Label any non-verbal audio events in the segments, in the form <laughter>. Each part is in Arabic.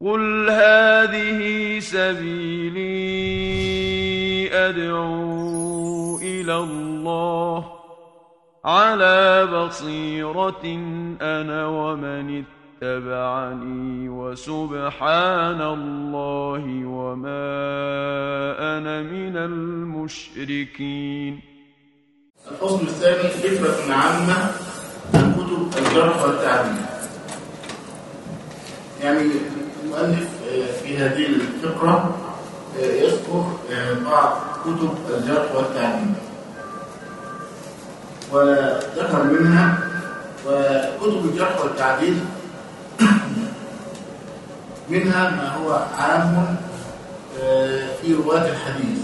قل هذه سبيلي أدعو إلى الله على بصيرة أنا ومن اتبعني وسبحان الله وما أنا من المشركين. الفصل الثاني فكرة عامة عن كتب الجرح والتعديل. يعني المؤلف آه، في هذه الفقرة آه، يذكر آه، بعض كتب الجرح والتعديل وذكر منها وكتب الجرح والتعديل <coughs> منها ما هو عام في رواة الحديث.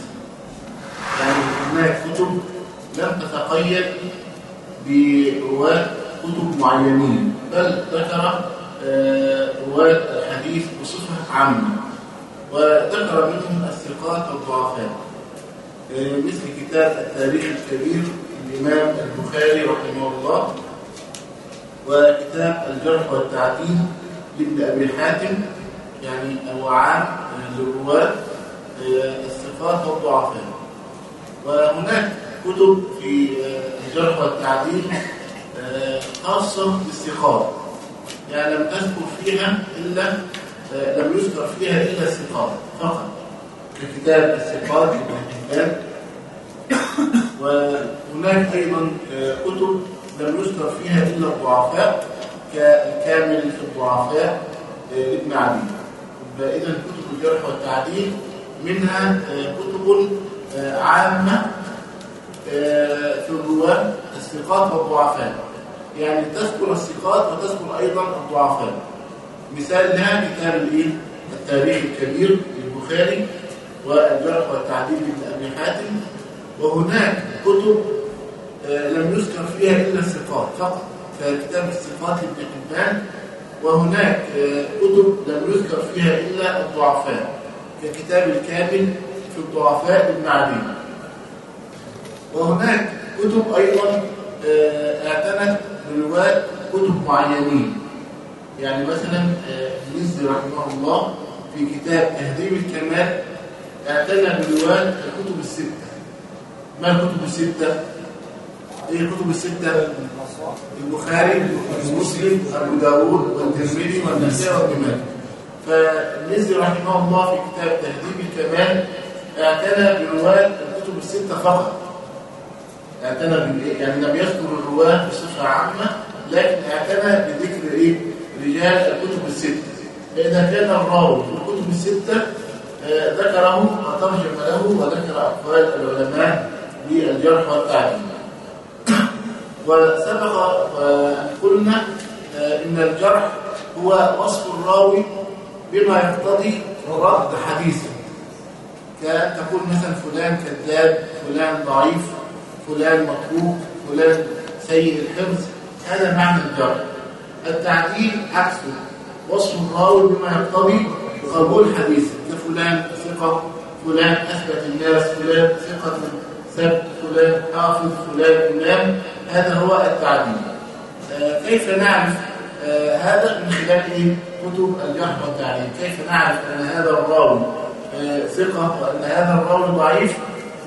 يعني هناك كتب لم تتقيد برواة كتب معينين بل ذكر رواة الحديث بصفة عامة. وذكر منهم الثقات والضعفاء مثل كتاب التاريخ الكبير للإمام البخاري رحمه الله وكتاب الجرح والتعديل لابن أبي حاتم يعني هو عام للرواة الثقات والضعفاء وهناك كتب في الجرح والتعديل خاصة بالثقات. يعني لم تذكر فيها إلا لم يذكر فيها إلا الثقات فقط. ككتاب الثقات حبان وهناك أيضا كتب لم يذكر فيها إلا الضعفاء كالكامل في الضعفاء لابن عدي. فإذا كتب الجرح والتعديل. منها كتب عامة في الرواة الثقات والضعفاء. يعني تذكر الثقات وتذكر أيضا الضعفاء. مثال لها كتاب الإيه؟ التاريخ الكبير للبخاري والجرح والتعديل لابن أبي حاتم. وهناك كتب لم يذكر فيها إلا الثقات فقط ككتاب الثقات لابن حبان. وهناك كتب لم يذكر فيها إلا الضعفاء ككتاب الكامل في الضعفاء لابن عدي وهناك كتب أيضا اعتنت برواة كتب معينين يعني مثلا المزي رحمه الله في كتاب تهذيب الكمال اعتنى برواة الكتب الستة ما الكتب الستة؟ إيه الكتب الستة؟ البخاري ومسلم أبو داود والترمذي والنسائي وابن ماجه فالمزي رحمه الله في كتاب تهذيب الكمال اعتنى برواة الكتب الستة فقط اعتنى بالإيه؟ يعني لم يذكر الرواة بصفة عامة لكن اعتنى بذكر إيه؟ رجال الكتب الستة. فإذا كان الراوي في الكتب الستة آه ذكره وترجم له وذكر أقوال العلماء للجرح والتعديل <coughs> وسبق أن قلنا آه إن الجرح هو وصف الراوي بما يقتضي رد حديثه. كأن تقول مثلا فلان كذاب فلان ضعيف فلان متروك فلان سيء الحفظ. هذا معنى الجرح التعديل عكسه وصف الراوي بما يقتضي قبول حديثه. كفلان ثقة فلان أثبت الناس فلان ثقة ثبت فلان حافظ فلان إمام هذا هو التعديل. آه كيف نعرف؟ آه هذا من خلال إيه؟ كتب الجرح والتعديل. كيف نعرف أن هذا الراوي آه ثقة وأن هذا الراوي ضعيف؟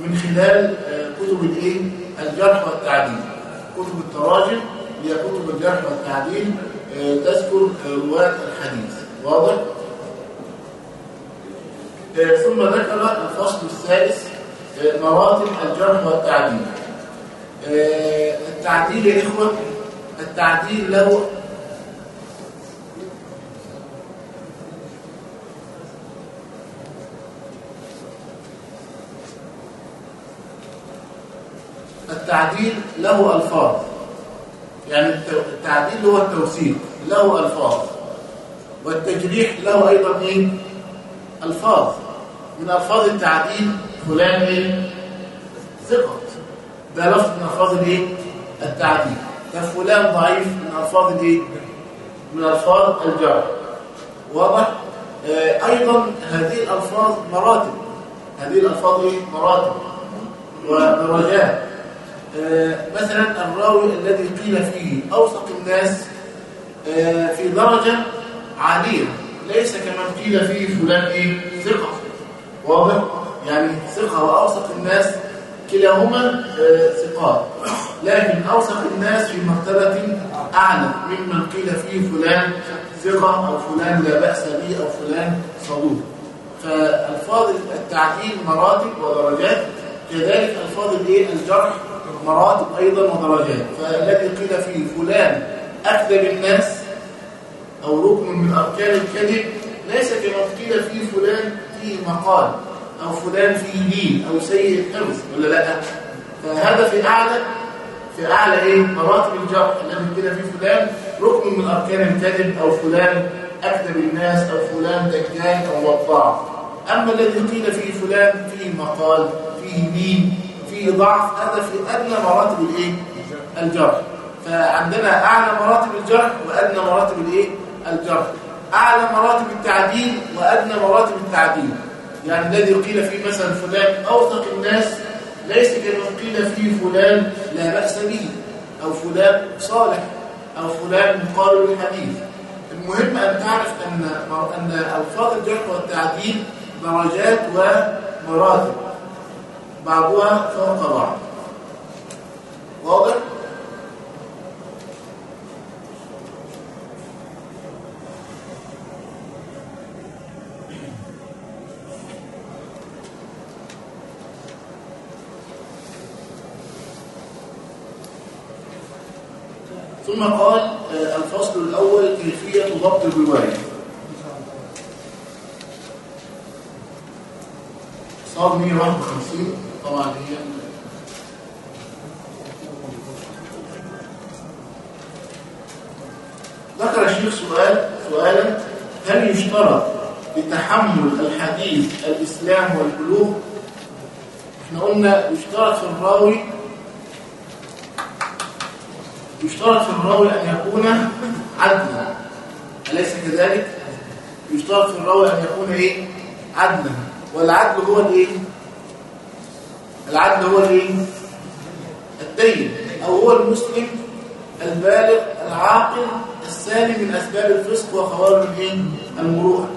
من خلال كتب الإيه؟ الجرح والتعديل. كتب التراجم هي كتب الجرح والتعديل تذكر رواة الحديث. واضح؟ ثم ذكر الفصل الثالث مراتب الجرح والتعديل. التعديل يا إخوة التعديل له التعديل له ألفاظ يعني التعديل هو التوثيق له ألفاظ والتجريح له أيضا إيه؟ ألفاظ من ألفاظ التعديل فلان إيه؟ ثقة ده لفظ من ألفاظ الإيه؟ التعديل ده فلان ضعيف من ألفاظ الإيه؟ من ألفاظ الجرح واضح؟ آه أيضا هذه الألفاظ مراتب هذه الألفاظ إيه؟ مراتب ودرجات مثلا الراوي الذي قيل فيه أوثق الناس آه في درجة عالية ليس كما قيل فيه فلان إيه؟ ثقة. واضح؟ يعني ثقة وأوثق الناس كلاهما آه، ثقات. لكن أوثق الناس في مرتبة أعلى ممن قيل فيه فلان ثقة أو فلان لا بأس به أو فلان صدوق. فالفاظ التعديل مراتب ودرجات كذلك الفاظ الايه الجرح مراتب أيضا ودرجات. فالذي قيل فيه فلان أكذب الناس أو ركن من أركان الكذب ليس كما قيل فيه فلان فيه مقال أو فلان فيه دين أو سيء الحفظ ولا لأ؟ فهذا في أعلى في أعلى إيه؟ مراتب الجرح. الذي قيل فيه فلان ركن من أركان الكذب أو فلان أكذب الناس أو فلان دجال أو وضاع أما الذي قيل فيه فلان فيه مقال فيه دين فيه ضعف هذا في ادنى مراتب الإيه؟ الجرح. فعندنا أعلى مراتب الجرح وأدنى مراتب الإيه؟ الجرح. أعلى مراتب التعديل وأدنى مراتب التعديل. يعني الذي قيل فيه مثلا فلان أوثق الناس ليس كما قيل فيه فلان لا بأس به أو فلان صالح أو فلان مقارب الحديث. المهم أن تعرف أن أن ألفاظ الجرح والتعديل درجات ومراتب. بعضها فوق بعض. واضح؟ ثم قال آه، الفصل الأول كيفية ضبط الرواية صار 151 طبعا هي ذكر الشيخ سؤال سؤالا هل يشترط لتحمل الحديث الإسلام والبلوغ إحنا قلنا يشترط في الراوي يشترط في الراوي أن يكون عدلا أليس كذلك؟ يشترط في الراوي أن يكون إيه؟ عدلا والعدل هو الإيه؟ العدل هو الإيه؟ الدين أو هو المسلم البالغ العاقل السالم من أسباب الفسق وخوارج الإيه؟ المروءة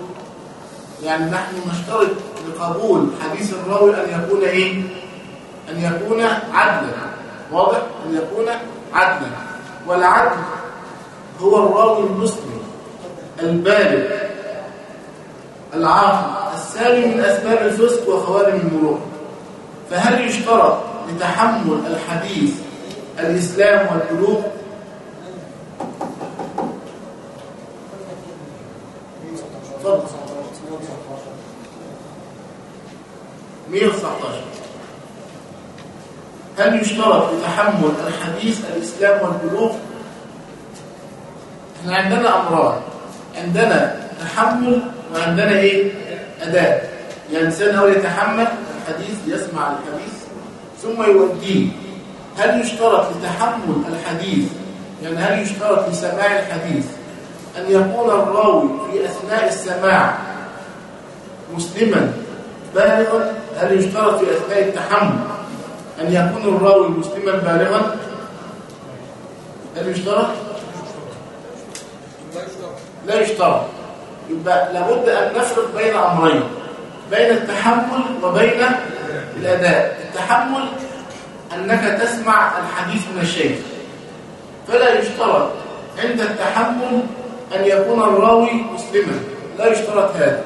يعني نحن نشترط لقبول حديث الراوي أن يكون إيه؟ أن يكون عدلا واضح؟ أن يكون عدلا والعدل هو الراوي المسلم البالغ العاقل السالم من أسباب الفسق وخوارم المروءة فهل يشترط لتحمل الحديث الإسلام والبلوغ تفضل 119 هل يشترط لتحمل الحديث الإسلام والبلوغ إحنا عندنا أمران عندنا تحمل وعندنا إيه؟ أداء يعني الإنسان هو يتحمل الحديث يسمع الحديث ثم يوديه. هل يشترط لتحمل الحديث؟ يعني هل يشترط لسماع الحديث؟ أن يكون الراوي في أثناء السماع مسلما بالغا؟ هل يشترط في أثناء التحمل أن يكون الراوي مسلما بالغا؟ هل يشترط؟ لا يشترط. يبقى لابد أن نفرق بين أمرين. بين التحمل وبين الأداء. التحمل أنك تسمع الحديث من الشيخ. فلا يشترط عند التحمل أن يكون الراوي مسلما. لا يشترط هذا.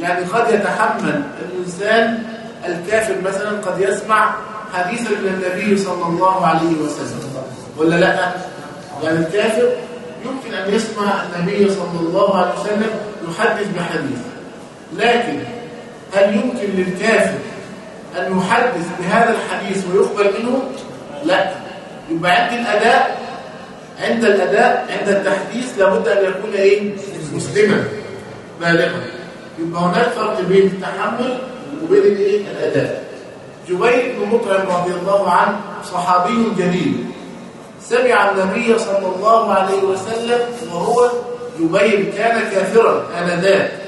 يعني قد يتحمل الإنسان الكافر مثلا قد يسمع حديثا من النبي صلى الله عليه وسلم. ولا لأ؟ يعني الكافر يمكن أن يسمع النبي صلى الله عليه وسلم يحدث بحديث. لكن هل يمكن للكافر أن يحدث بهذا الحديث ويقبل منه؟ لا. يبقى عند الأداء. عند الأداء عند التحديث لابد أن يكون إيه؟ مسلما. بالغا. يبقى هناك فرق بين التحمل وبين الايه الأداء. جبير بن مطعم رضي الله عنه صحابي جليل. سمع النبي صلى الله عليه وسلم وهو جبير كان كافرا انذاك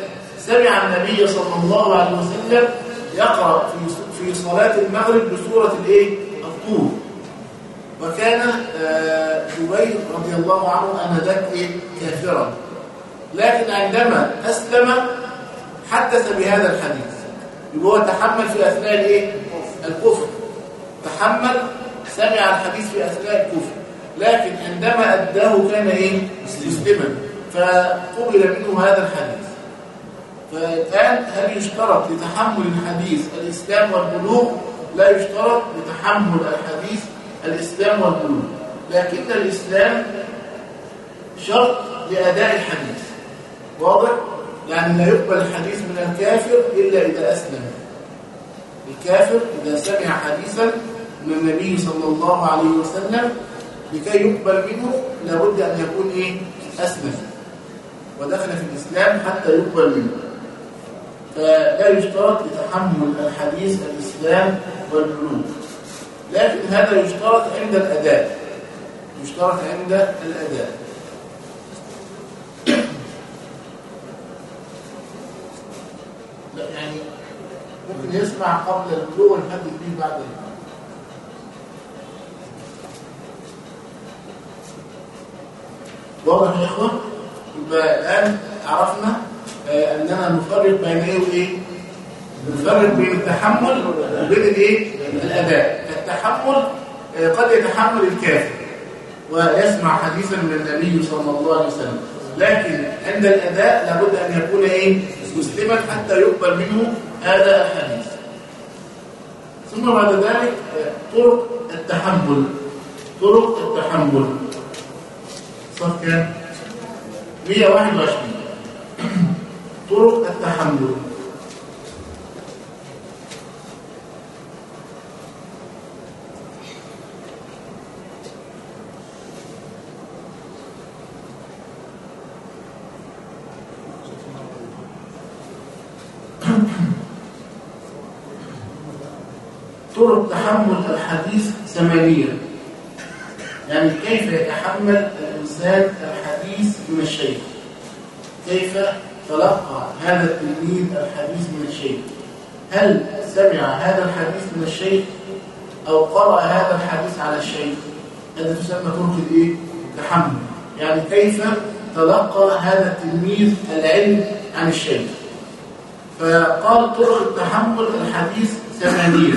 سمع النبي صلى الله عليه وسلم يقرأ في في صلاة المغرب بسورة الإيه؟ الطور. وكان جبير رضي الله عنه أنذاك إيه؟ كافرا. لكن عندما أسلم حدث بهذا الحديث. يبقى تحمل في أثناء الإيه؟ الكفر. تحمل سمع الحديث في أثناء الكفر. لكن عندما أداه كان إيه؟ مسلما. فقبل منه هذا الحديث. فالآن هل يشترط لتحمل الحديث الإسلام والبلوغ لا يشترط لتحمل الحديث الإسلام والبلوغ لكن الإسلام شرط لأداء الحديث. واضح؟ يعني لا يقبل الحديث من الكافر إلا إذا أسلم. الكافر إذا سمع حديثا من النبي صلى الله عليه وسلم لكي يقبل منه لابد أن يكون إيه؟ أسلم. ودخل في الإسلام حتى يقبل منه. فلا يشترط لتحمل الحديث الإسلام والبلوغ لكن هذا يشترط عند الأداء. يشترط عند الأداء. لا يعني ممكن يسمع قبل البلوغ ونحدد به بعد البلوغ واضح يا إخوان؟ يبقى الآن عرفنا اننا نفرق بين إيه وإيه؟ نفرق بين التحمل وبين الايه الأداء. التحمل آه قد يتحمل الكافر ويسمع حديثا من النبي صلى الله عليه وسلم. لكن عند الأداء لابد أن يكون إيه؟ مسلما حتى يقبل منه هذا الحديث. ثم بعد ذلك آه طرق التحمل. طرق التحمل. صف كام 121 طرق التحمل. طرق تحمل الحديث ثمانية يعني كيف يتحمل الإنسان الحديث من الشيخ كيف تلقى هذا التلميذ الحديث من الشيخ. هل سمع هذا الحديث من الشيخ أو قرأ هذا الحديث على الشيخ؟ هذا تسمى طرق الايه التحمل يعني كيف تلقى هذا التلميذ العلم عن الشيخ؟ فقال طرق التحمل الحديث ثمانية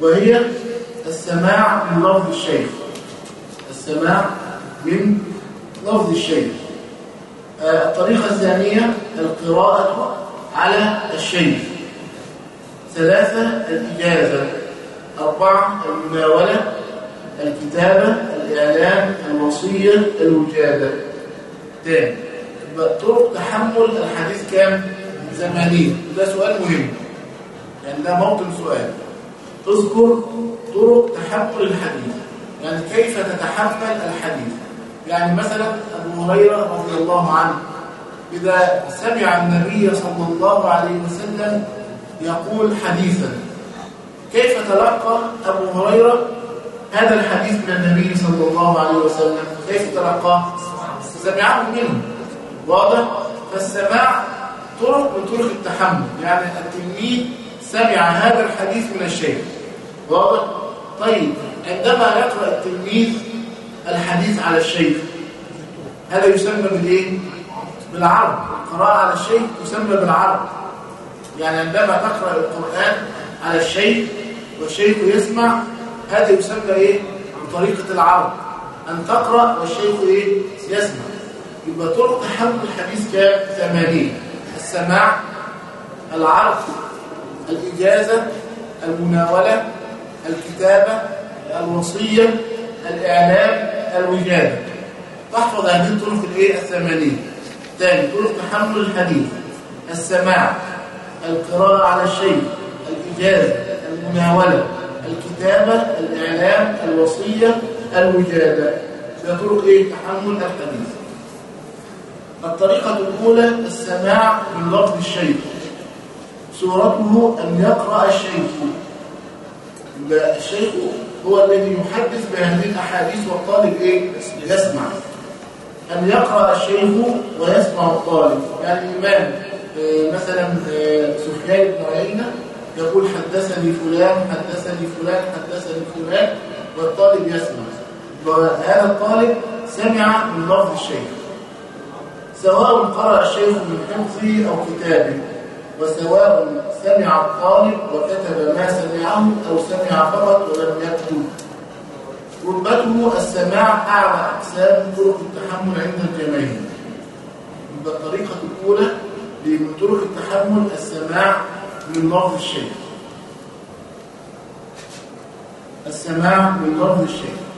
وهي السماع من لفظ الشيخ. السماع من لفظ الشيخ. الطريقة الثانية القراءة على الشيخ ثلاثة الإجازة أربعة المناولة الكتابة الإعلام الوصية الوجادة تاني. طرق تحمل الحديث كام؟ ثمانين ده سؤال مهم. يعني ده موطن سؤال. اذكر طرق تحمل الحديث. يعني كيف تتحمل الحديث؟ يعني مثلا أبو هريرة رضي الله عنه إذا سمع النبي صلى الله عليه وسلم يقول حديثا كيف تلقى أبو هريرة هذا الحديث من النبي صلى الله عليه وسلم؟ كيف تلقاه؟ سمعه منه. واضح؟ فالسماع طرق من طرق التحمل يعني التلميذ سمع هذا الحديث من الشيخ. واضح؟ طيب عندما يقرأ التلميذ الحديث على الشيخ. هذا يسمى بالإيه؟ بالعرض القراءة على الشيخ تسمى بالعرض يعني عندما تقرأ القرآن على الشيخ والشيخ يسمع هذا يسمى إيه؟ بطريقة العرض أن تقرأ والشيخ إيه؟ يسمع. يبقى طرق تحمل الحديث كام ثمانين السماع العرض الإجازة المناولة الكتابة الوصية الإعلام الوجادة تحفظ هذه الطرق الإيه؟ الثمانية ثاني طرق تحمل الحديث. السماع القراءة على الشيء الإجازة المناولة الكتابة الإعلام الوصية الوجادة ده طرق إيه؟ تحمل الحديث. الطريقة الأولى السماع من لفظ الشيخ صورته أن يقرأ الشيخ الشيخ هو الذي يحدث بهذه الأحاديث والطالب إيه؟ يسمع. أن يقرأ الشيخ ويسمع الطالب؟ يعني الإمام مثلا سفيان بن عيينة يقول حدثني فلان حدثني فلان حدثني فلان والطالب يسمع. وهذا الطالب سمع من لفظ الشيخ. سواء قرأ الشيخ من حفظه أو كتابه. وسواء سمع الطالب وكتب ما سمعه أو سمع فقط ولم يكتب رتبته السماع أعلى أقسام طرق التحمل عند الجماهير. يبقى الطريقة الأولى من طرق التحمل السماع من لفظ الشيخ. السماع من لفظ الشيخ.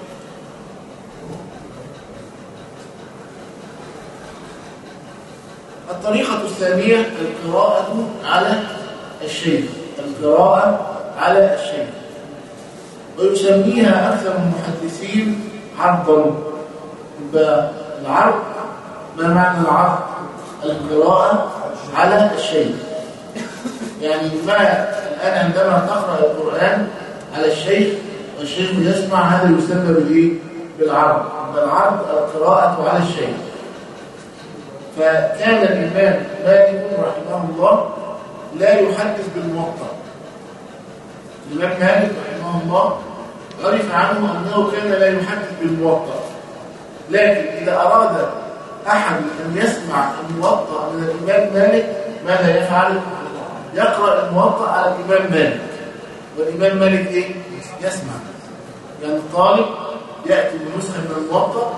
الطريقة الثانية القراءة على الشيخ القراءة على الشيخ ويسميها أكثر المحدثين عرضا يبقى العرض ما معنى العرض؟ القراءة على الشيخ يعني ما الآن عندما تقرأ القرآن على الشيخ والشيخ يسمع هذا يسمى؟ بالعرض. العرض القراءة على الشيخ فكان الإمام مالك رحمه الله لا يحدث بالموطأ الإمام مالك رحمه الله عرف عنه أنه كان لا يحدث بالموطأ لكن إذا أراد أحد أن يسمع الموطأ من الإمام مالك ماذا يفعل؟ يقرأ الموطأ على الإمام مالك والإمام مالك إيه؟ يسمع يعني الطالب يأتي بنسخة من الموطأ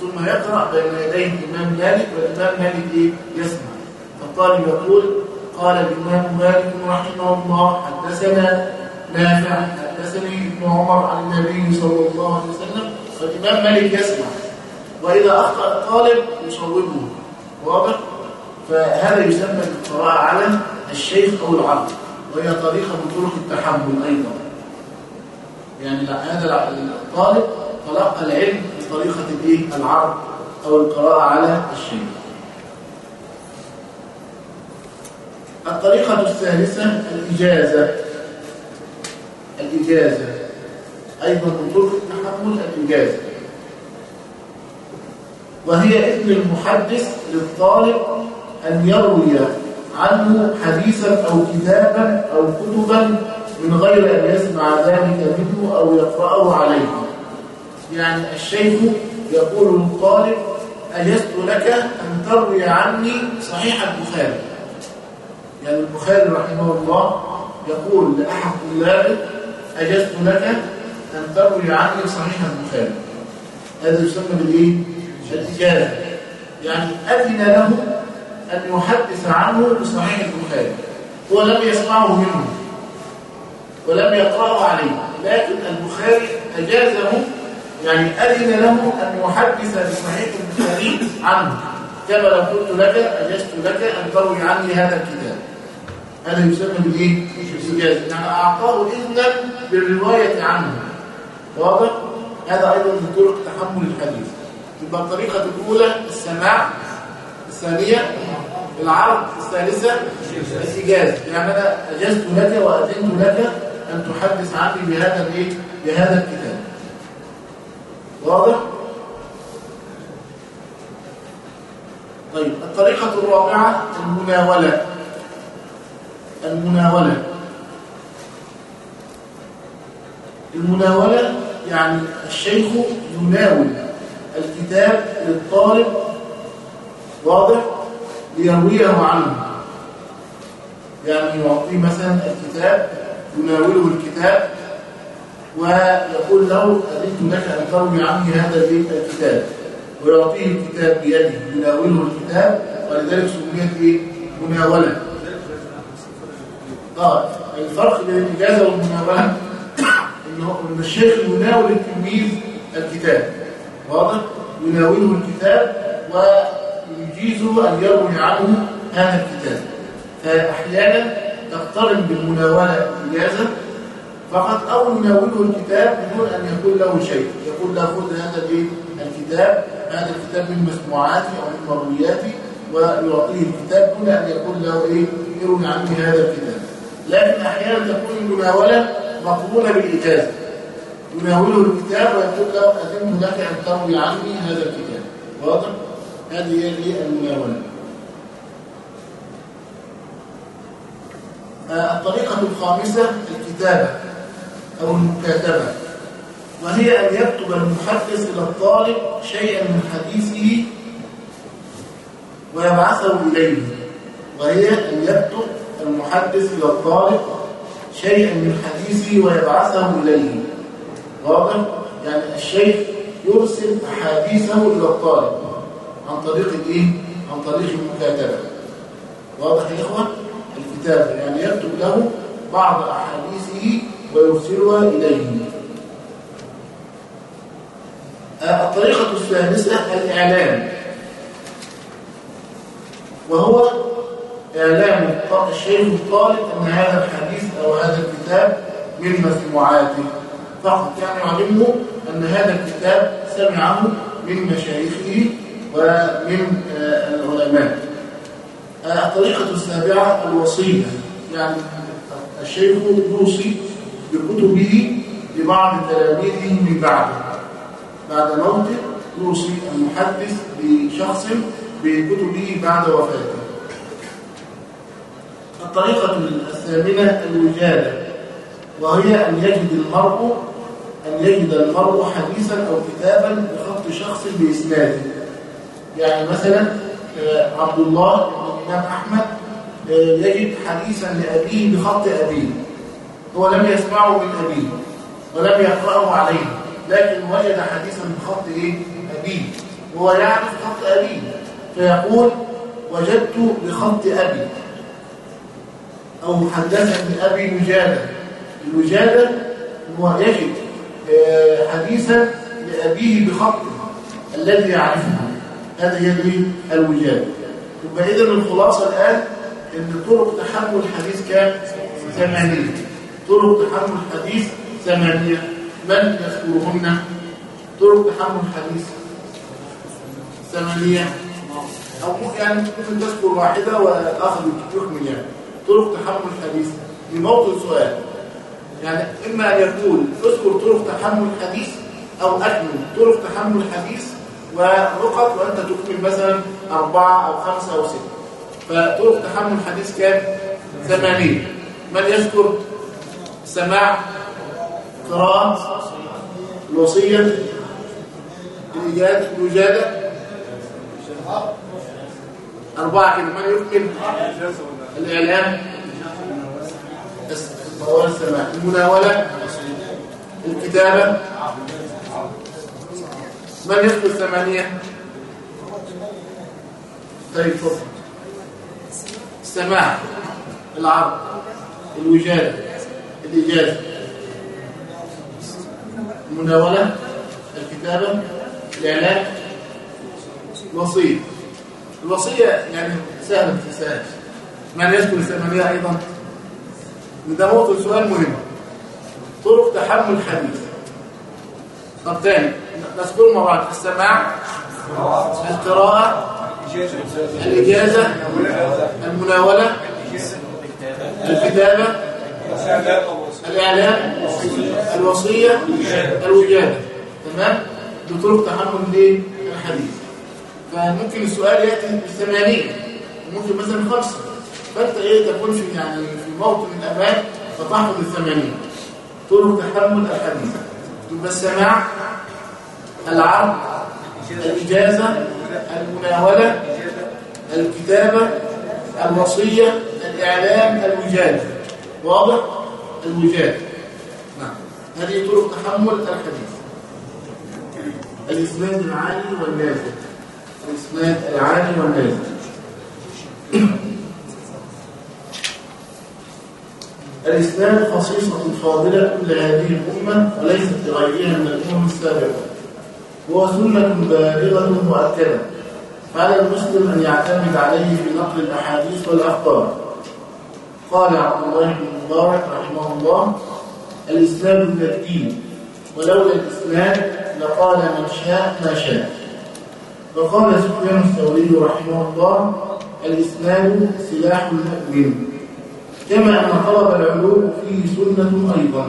ثم يقرأ بين يديه الإمام مالك والإمام مالك إيه؟ يسمع فالطالب يقول قال الإمام مالك رحمه الله حدثنا نافع حدثني ابن عمر عن النبي صلى الله عليه وسلم فالإمام مالك يسمع وإذا أخطأ الطالب يصوبه واضح؟ فهذا يسمى القراءة على الشيخ أو العقل وهي طريقة من طرق التحمل أيضا يعني هذا الطالب تلقى العلم بطريقة الإيه؟ العرض أو القراءة على الشيء. الطريقة الثالثة الإجازة. الإجازة. أيضا من طرق التحمل الإجازة. وهي إذن المحدث للطالب أن يروي عنه حديثا أو كتابا أو كتبا من غير أن يسمع ذلك منه أو يقرأه عليه. يعني الشيخ يقول للطالب أجزت لك أن تروي عني صحيح البخاري؟ يعني البخاري رحمه الله يقول لأحد طلابه أجزت لك أن تروي عني صحيح البخاري؟ هذا يسمى بالإيه؟ الإجازة يعني أذن له أن يحدث عنه بصحيح البخاري هو لم يسمعه منه ولم يقرأه عليه لكن البخاري أجازه يعني أذن له أن يحدث بصحيح البخاري عنه. كما لو قلت لك أجزت لك أن تروي عني هذا الكتاب. هذا يسمى بالإيه؟ بالإجازة يعني أعطاه إذنا بالرواية عنه. واضح؟ هذا أيضا من طرق تحمل الحديث. يبقى الطريقة الأولى السماع الثانية العرض الثالثة الإجازة يعني أنا أجزت لك وأذنت لك أن تحدث عني بهذا الإيه؟ بهذا الكتاب. واضح؟ طيب الطريقة الرابعة المناولة. المناولة. المناولة يعني الشيخ يناول الكتاب للطالب واضح؟ ليرويه عنه. يعني يعطيه مثلا الكتاب يناوله الكتاب. ويقول له أذنت لك أن تروي عني هذا الكتاب ويعطيه الكتاب بيده يناوله الكتاب ولذلك سميت إيه مناولة آه الفرق بين الإجازة والمناولة إن الشيخ يناول التلميذ الكتاب. واضح؟ يناوله الكتاب ويجيزه أن يروي عنه هذا الكتاب. فأحيانا تقترن بالمناولة الإجازة فقط أو يناوله الكتاب بدون أن يكون له شيء. يقول له خذ هذا الكتاب. هذا الكتاب من مسموعاتي أو من مروياتي ويعطيه الكتاب دون أن يقول له إيه؟ يروي عني هذا الكتاب. لكن أحيانا تكون المناولة مقبولة بالإجازة. يناوله الكتاب ويقول له أذن لك أن تروي عني هذا الكتاب. واضح؟ هذه هي المناولة. آه، الطريقة الخامسة الكتابة. المكاتبة وهي أن يكتب المحدث إلى الطالب شيئا من حديثه ويبعثه إليه وهي أن يكتب المحدث إلى الطالب شيئا من حديثه ويبعثه إليه واضح؟ يعني الشيخ يرسل أحاديثه إلى الطالب عن طريق الإيه؟ عن طريق المكاتبة واضح يا إخوة؟ الكتابة يعني يكتب له بعض أحاديثه ويرسلها إليه. آه، الطريقة الثالثة الإعلام. وهو إعلام الشيخ الطالب أن هذا الحديث أو هذا الكتاب من مسموعاته فقط يعني يعلمه أن هذا الكتاب سمعه من مشايخه ومن آه، العلماء. آه، الطريقة السابعة الوصية. يعني الشيخ يوصي بكتبه لبعض تلاميذه من بعده. بعد موته يوصي المحدث بشخص بكتبه بعد وفاته. الطريقة الثامنة الوجادة وهي أن يجد المرء أن يجد المرء حديثا أو كتابا بخط شخص بإسناده. يعني مثلا آه، عبد الله بن الإمام أحمد آه، يجد حديثا لأبيه بخط أبيه. هو لم يسمعه من أبيه ولم يقرأه عليه لكن وجد حديثا بخط إيه؟ أبيه. وهو يعرف خط أبيه فيقول وجدت بخط أبي. أو حدثني أبي وجادة الوجادة هو يجد آه، حديثا لأبيه بخطه الذي يعرفه. هذا هي الوجادة يبقى إذا الخلاصة الآن إن طرق تحمل الحديث كام؟ ثمانية طرق تحمل الحديث ثمانية. من يذكرهن؟ طرق تحمل الحديث ثمانية. أو يعني ممكن تذكر واحدة والآخر يكمل يعني. طرق تحمل الحديث. موطن سؤال. يعني إما أن يقول اذكر طرق تحمل الحديث أو أكمل طرق تحمل الحديث ونقط وأنت تكمل مثلا أربعة أو خمسة أو ستة. فطرق تحمل الحديث كام؟ ثمانية من يذكر؟ سماع قراءة الوصية الإجادة الوجادة. أربعة كده من يكمل الإعلام السماع. المناولة الكتابة. من يذكر ثمانية طيب فضل. السماع العرض الوجادة. الإجازة. المناولة الكتابة الإعلان الوصية. الوصية يعني سهلة تسهل من يذكر الثمانية أيضا؟ ده موضوع سؤال مهم. طرق تحمل الحديث. طب تاني. نذكر بعض السماع القراءة الإجازة المناولة الكتابة. الإعلام الوصية. الوجادة. تمام؟ بطرق تحمل ليه الحديث فممكن السؤال يأتي بالثمانية ممكن مثلا خمسة. فأنت إيه تكون في يعني في موطن الأمان فتحفظ الثمانية طرق تحمل الحديث. يبقى السماع العرض الإجازة المناولة الكتابة الوصية الإعلام الوجادة. واضح؟ الوجادة نعم. هذه طرق تحمل الحديث الإسناد العالي والنازل الإسناد العالي والنازل الإسناد خصيصة فاضلة لهذه الأمة وليست لغيرها من الأمم السابقة. هو سنة بالغة مؤكدة فعلى المسلم أن يعتمد عليه في نقل الأحاديث والأخبار. قال عبد الله بن مبارك رحمه الله الإسلام من الدين ولولا الإسلام لقال من شاء ما شاء. وقال سفيان الثوري رحمه الله الإسلام سلاح المؤمن كما أن طلب العلوم فيه سنة أيضا.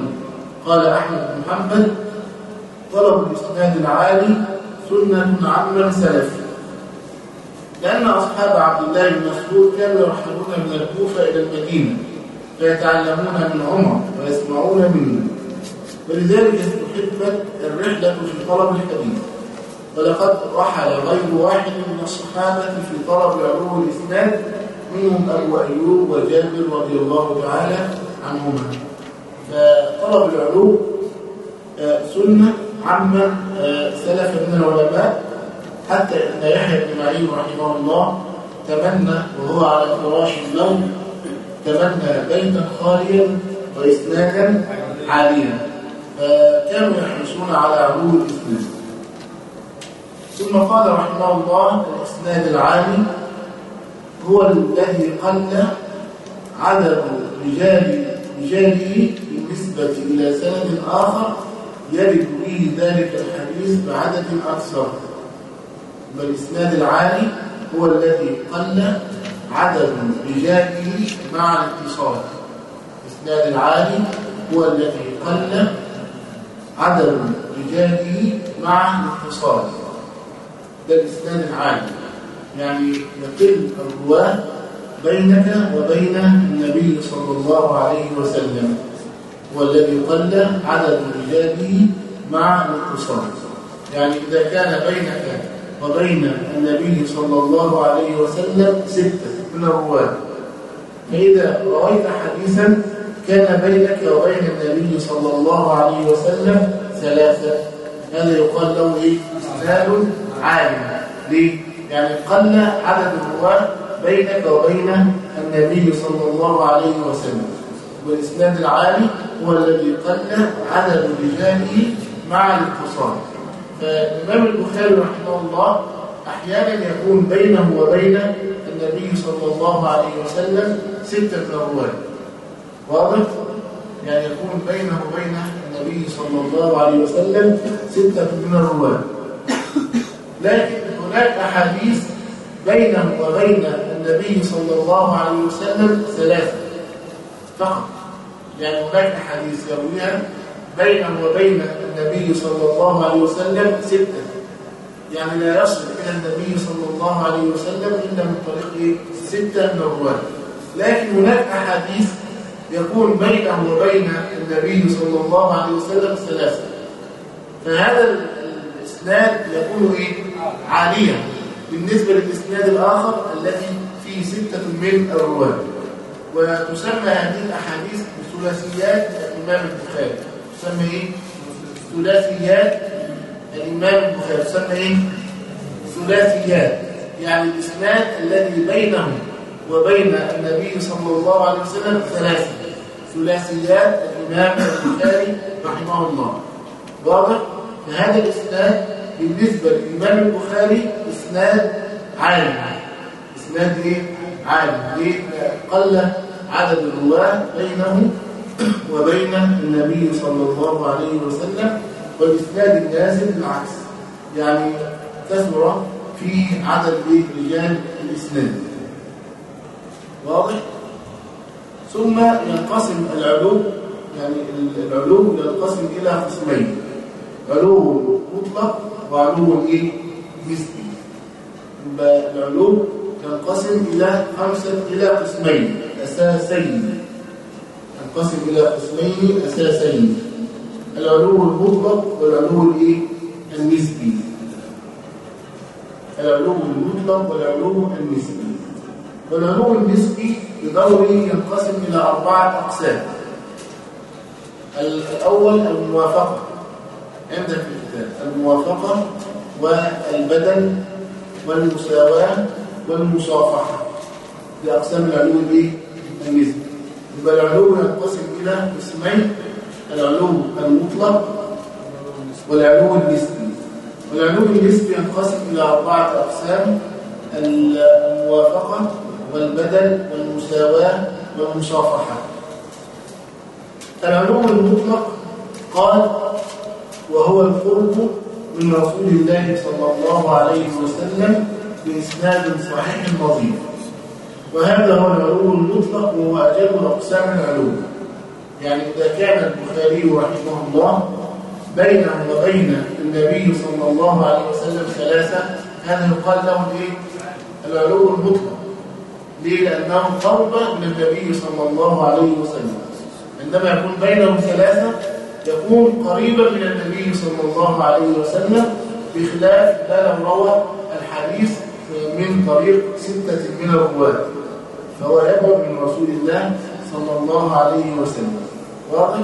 قال أحمد بن محمد طلب الإسناد العالي سنة عمن سلف لأن أصحاب عبد الله بن مسعود كانوا يرحلون من الكوفة إلى المدينة فيتعلمون من عمر ويسمعون منه. ولذلك استحبت الرحلة في طلب الحديث. ولقد رحل غير واحد من الصحابة في طلب علو الإسناد منهم أبو أيوب وجابر رضي الله تعالى عنهما. فطلب العلو آه، سنة عمن آه، سلف من العلماء حتى إن يحيى بن معين رحمه الله تمنى وهو على فراش النوم تمنى بيتا خاليا وإسنادا عاليا. فكانوا يحرصون على علو الإسناد. ثم قال رحمه الله الإسناد العالي هو الذي قل عدد رجال رجاله بالنسبة إلى سند آخر يرد به ذلك الحديث بعدد أكثر. والإسناد العالي هو الذي قل عدد رجاله مع الاتصال. الإسناد العالي هو الذي قل عدد رجاله مع الاتصال. ده الإسناد العالي. يعني يقل الرواة بينك وبين النبي صلى الله عليه وسلم. والذي قل عدد رجاله مع الاتصال. يعني إذا كان بينك وبين النبي صلى الله عليه وسلم ستة. من الرواة فإذا رويت حديثا كان بينك وبين النبي صلى الله عليه وسلم ثلاثة. هذا يقال له إيه؟ إسناد عالم ليه؟ يعني قل عدد الرواة بينك وبين النبي صلى الله عليه وسلم. والإسناد العالي هو الذي قل عدد رجاله مع الاتصال فالإمام البخاري رحمه الله أحيانا يكون بينه وبين النبي صلى الله عليه وسلم ستة رواة واضح؟ يعني يكون بينه وبين النبي صلى الله عليه وسلم ستة من الرواة لكن هناك أحاديث بينه وبين النبي صلى الله عليه وسلم ثلاثة فقط. يعني هناك أحاديث يرويها بينه وبين النبي صلى الله عليه وسلم ستة يعني لا يصل إلى النبي صلى الله عليه وسلم إلا من طريق ستة الرواة لكن هناك أحاديث يكون بينه وبين النبي صلى الله عليه وسلم ثلاثة. فهذا الإسناد يكون إيه؟ عاليا بالنسبة للإسناد الآخر الذي فيه ستة من الرواة وتسمى هذه الأحاديث بثلاثيات الإمام البخاري. تسمى إيه؟ ثلاثيات الإمام البخاري تسمى إيه؟ ثلاثيات يعني الإسناد الذي بينه وبين النبي صلى الله عليه وسلم ثلاثة ثلاثيات الإمام البخاري رحمه الله واضح؟ فهذا الإسناد بالنسبة للإمام البخاري إسناد عالي إسناد إيه؟ عالي ليه؟ قل عدد الرواة بينه وبين النبي صلى الله عليه وسلم والإسناد النازل بالعكس. يعني كثر في عدد رجال الإسناد. واضح؟ ثم ينقسم العلو يعني العلو ينقسم إلى قسمين. علو مطلق وعلو إيه؟ نسبي. العلو ينقسم إلى خمسة إلى قسمين أساسين. ينقسم إلى قسمين أساسين العلو المطلق والعلو الإيه؟ النسبي. العلو المطلق والعلو النسبي. والعلو النسبي بدوره ينقسم إلى أربعة أقسام. الأول الموافقة. عندك في الكتاب. الموافقة والبدل والمساواة والمصافحة. دي أقسام العلو دي النسبة يبقى العلو ينقسم إلى قسمين العلو المطلق والعلو النسبي. والعلو النسبي ينقسم إلى أربعة أقسام الموافقة والبدل والمساواة والمصافحة العلو المطلق قال وهو القرب من رسول الله صلى الله عليه وسلم بإسناد صحيح نظيف وهذا هو العلو المطلق وهو أجل أقسام العلو يعني إذا كان البخاري رحمه الله بينه وبين النبي صلى الله عليه وسلم ثلاثة هذا يقال له إيه؟ العلو المطلق ليه؟ لأنه قرب من النبي صلى الله عليه وسلم عندما يكون بينهم ثلاثة يكون قريبا من النبي صلى الله عليه وسلم بخلاف ما لو روى الحديث من طريق ستة من الرواة فهو يبعد من رسول الله صلى الله عليه وسلم. واضح؟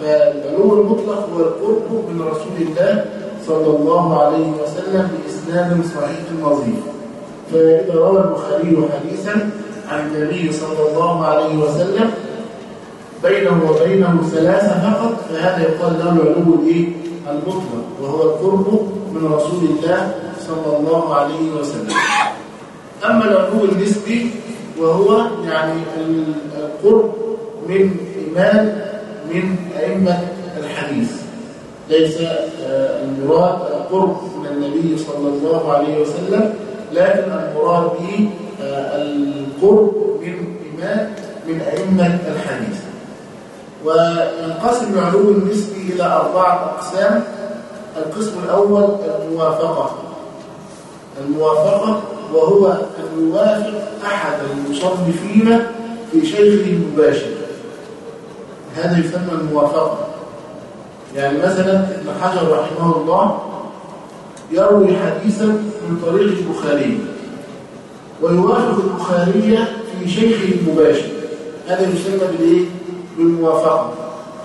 فالعلو المطلق هو القرب من رسول الله صلى الله عليه وسلم بإسناد صحيح نظيف فإذا روى البخاري حديثا عن النبي صلى الله عليه وسلم بينه وبينه ثلاثة فقط فهذا يقال له العلو الإيه؟ المطلق وهو القرب من رسول الله صلى الله عليه وسلم. أما العلو النسبي وهو يعني القرب من إمام من أئمة الحديث. ليس آه، المراد القرب من النبي صلى الله عليه وسلم لكن المراد به آه، القرب من إمام من أئمة الحديث. وينقسم العلو النسبي إلى أربعة أقسام. القسم الأول الموافقة. الموافقة وهو أن يوافق أحد المصنفين في شيخه المباشر. هذا يسمى الموافقة. يعني مثلا ابن حجر رحمه الله يروي حديثا من طريق البخاري ويوافق البخاري في شيخه المباشر. هذا يسمى بالإيه؟ بالموافقة.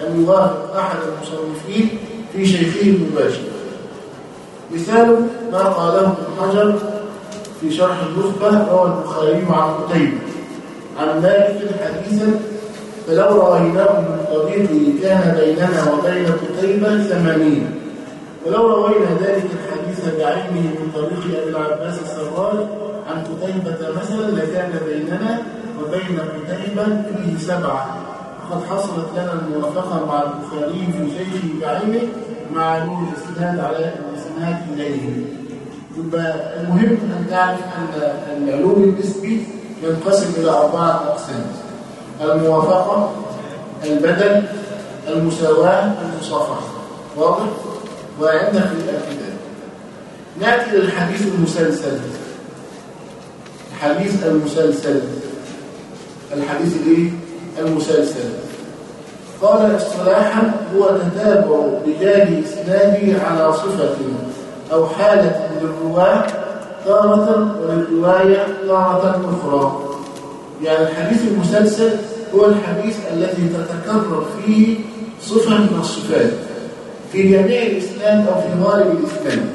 أن يوافق أحد المصنفين في شيخه المباشر. مثال ما قاله ابن حجر في شرح النخبة روى البخاري عن قتيبة. عن مالك حديثا فلو رويناه من طريق كان بيننا وبين قتيبة ثمانين. ولو روينا ذلك الحديث بعينه من طريق أبي العباس السراج عن قتيبة مثلا لكان بيننا وبين قتيبة فيه سبعة. وقد حصلت لنا الموافقة مع البخاري في شيخه بعينه مع علوم الاستناد على الاستناد إليه. يبقى المهم أن تعرف أن العلوم النسبي ينقسم إلى أربعة أقسام الموافقة البدل المساواة المصافحة. واضح؟ وعندنا في الكتاب نأتي للحديث المسلسل. الحديث المسلسل. الحديث الايه المسلسل. قال اصطلاحا هو تتابع رجال اسناده على صفة. أو حالة للرواة تارة وللرواية تارة أخرى. يعني الحديث المسلسل هو الحديث الذي تتكرر فيه صفة من الصفات في جميع الإسلام أو في غالب الإسلام.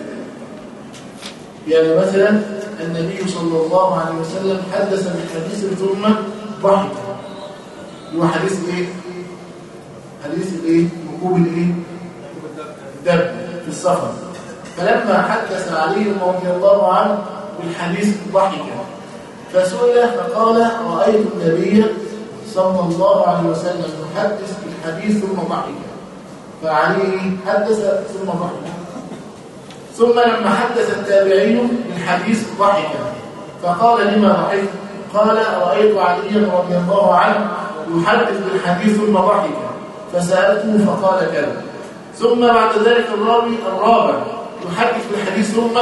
يعني مثلا النبي صلى الله عليه وسلم حدث بحديث ثم ضحك. هو حديث إيه؟ حديث الايه ركوب الإيه؟ الدب في السفر فلما حدث علي رضي الله عنه بالحديث ضحك فسئل فقال رأيت النبي صلى الله عليه وسلم يحدث بالحديث ثم ضحك. فعلي حدث ثم ضحك. ثم لما حدث التابعي بالحديث ضحك. فقال لما ضحكت قال رأيت عليا رضي الله عنه يحدث بالحديث ثم ضحك. فسألته فقال كذا. ثم بعد ذلك الراوي الرابع. يحدث بالحديث ثم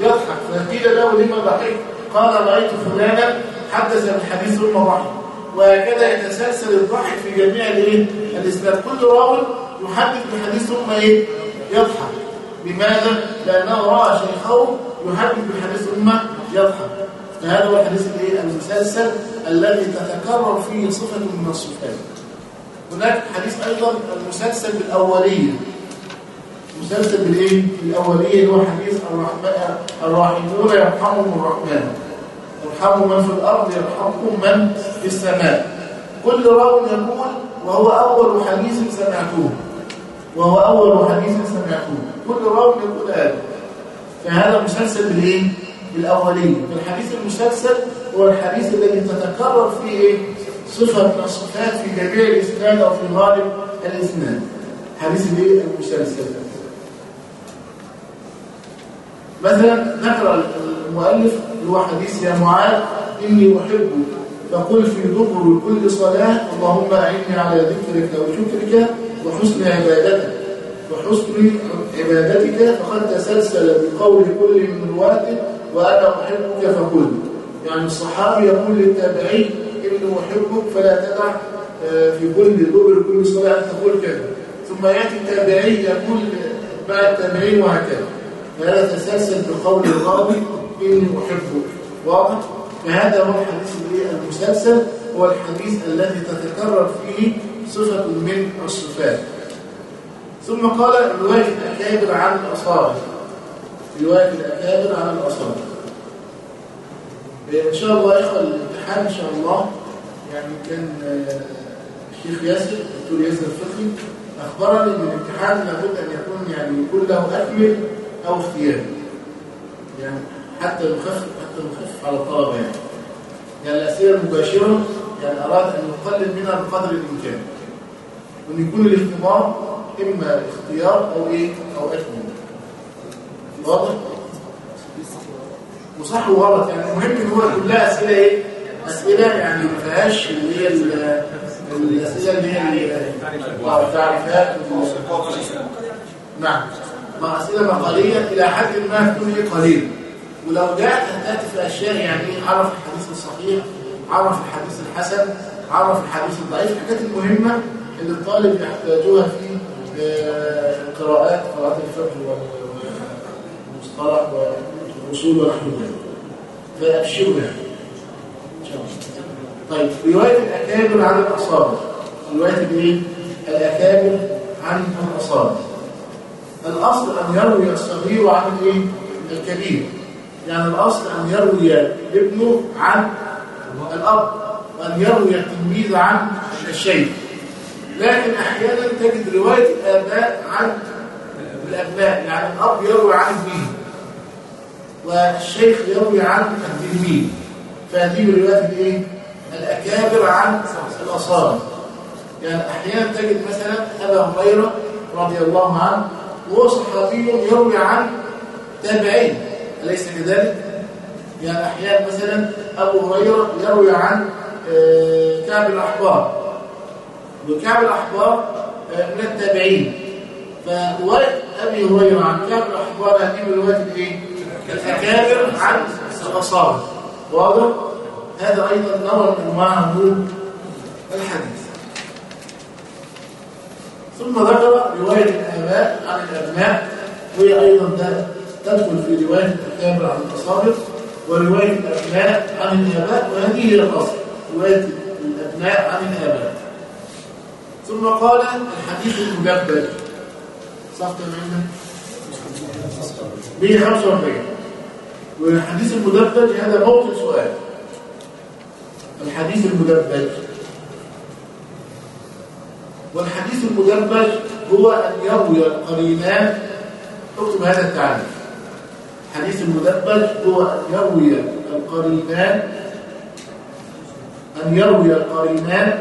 يضحك. فقيل له لما ضحك قال رأيت فلانا حدث بالحديث ثم ضحك وهكذا يتسلسل الضحك في جميع الإيه؟ الاسلام كل راوي يحدث بالحديث ثم إيه؟ يضحك. لماذا؟ لأنه رأى شيخه يحدث بالحديث ثم يضحك. فهذا هو الحديث الإيه؟ المسلسل الذي تتكرر فيه صفة من الصفات. هناك حديث أيضا المسلسل بالأولية. مسلسل بالايه بالاوليه هو حديث الرحمن الراحمون يرحمهم الرحمن. يرحموا من في الأرض يرحمكم من في السماء. كل راو يقول وهو أول حديث سمعتوه. وهو أول حديث سمعتوه. كل راو يقول هذا. فهذا مسلسل بالايه بالاوليه فالحديث المسلسل هو الحديث الذي تتكرر فيه صفة من الصفات في جميع الإسناد أو في غالب الإسناد. حديث الإيه؟ المسلسل. مثلا ذكر المؤلف هو حديث يا معاذ إني أحبك. فقل في دبر كل صلاة اللهم أعني على ذكرك وشكرك وحسن عبادتك. وحسن عبادتك فقد تسلسل بقول كل من رواته وأنا أحبك فقل. يعني الصحابي يقول للتابعين إني أحبك فلا تدع آه، في كل دبر كل صلاة تقول كذا. ثم يأتي التابعي يقول مع التابعين وهكذا. فهذا تسلسل بقول الراوي إني أحبك واضح؟ فهذا هو الحديث المسلسل هو الحديث الذي تتكرر فيه صفة من الصفات. ثم قال رواية الأكابر عن الأصابع. رواية الأكابر عن الأصابع. إن شاء الله إخوة الامتحان إن شاء الله. يعني كان آه، الشيخ ياسر الدكتور ياسر الفقهي أخبرني أن الامتحان لابد أن يكون يعني يكون له أكمل أو اختياري يعني حتى يخفف حتى يخفف على الطلبة يعني. يعني الأسئلة المباشرة يعني أراد أن يقلل منها بقدر الإمكان. وأن يكون الاختبار إما اختيار أو إيه أو أكمل واضح؟ وصح وغلط. يعني المهم إن هو كلها أسئلة إيه؟ أسئلة يعني ما فيهاش اللي هي الأسئلة اللي هي التعريفات نعم. مع اسئله مقاليه إلى حد ما تكون إيه قليله ولو جاءت هتاتي في اشياء يعني عرف الحديث الصحيح عرف الحديث الحسن عرف الحديث الضعيف الحاجات المهمة اللي الطالب يحتاجها في آه، قراءات قراءات الفقه والمصطلح والوصول ونحو ذلك. فابشروا يعني طيب رواية الأكابر عن الأصابع. رواية الايه الأكابر عن الأصابع. الاصل أن يروي الصغير عن الايه الكبير. يعني الأصل أن يروي ابنه عن الأب وأن يروي التلميذ عن الشيخ. لكن أحيانا تجد رواية الآباء عن الأبناء يعني الأب يروي عن ابنه والشيخ يروي عن التلميذ. فهذه روايات الإيه؟ الأكابر عن الاصابع يعني أحيانا تجد مثلا أبا هريرة رضي الله عنه وهو صحابي يروي عن تابعين أليس كذلك؟ يعني أحيانا مثلا أبو هريرة يروي عن آه، كعب الأحبار. وكعب الأحبار آه، من التابعين. فروايه أبي هريرة عن كعب الأحبار هذه من رواية الإيه؟ الاكابر عن الاصابع واضح؟ هذا أيضا نوع من انواع الحديث. ثم ذكر رواية الآباء عن الأبناء وهي أيضا تدخل في رواية الاكابر عن الاصابع ورواية الأبناء عن الآباء وهذه هي الأصل رواية الأبناء عن الآباء. ثم قال الحديث المدبر صفحه معنا 145 والحديث المدبج هذا موطن سؤال. الحديث المدبج والحديث المدبج هو أن يروي القرينان. اكتب هذا التعريف. الحديث المدبج هو أن يروي القرينان. أن يروي القرينان.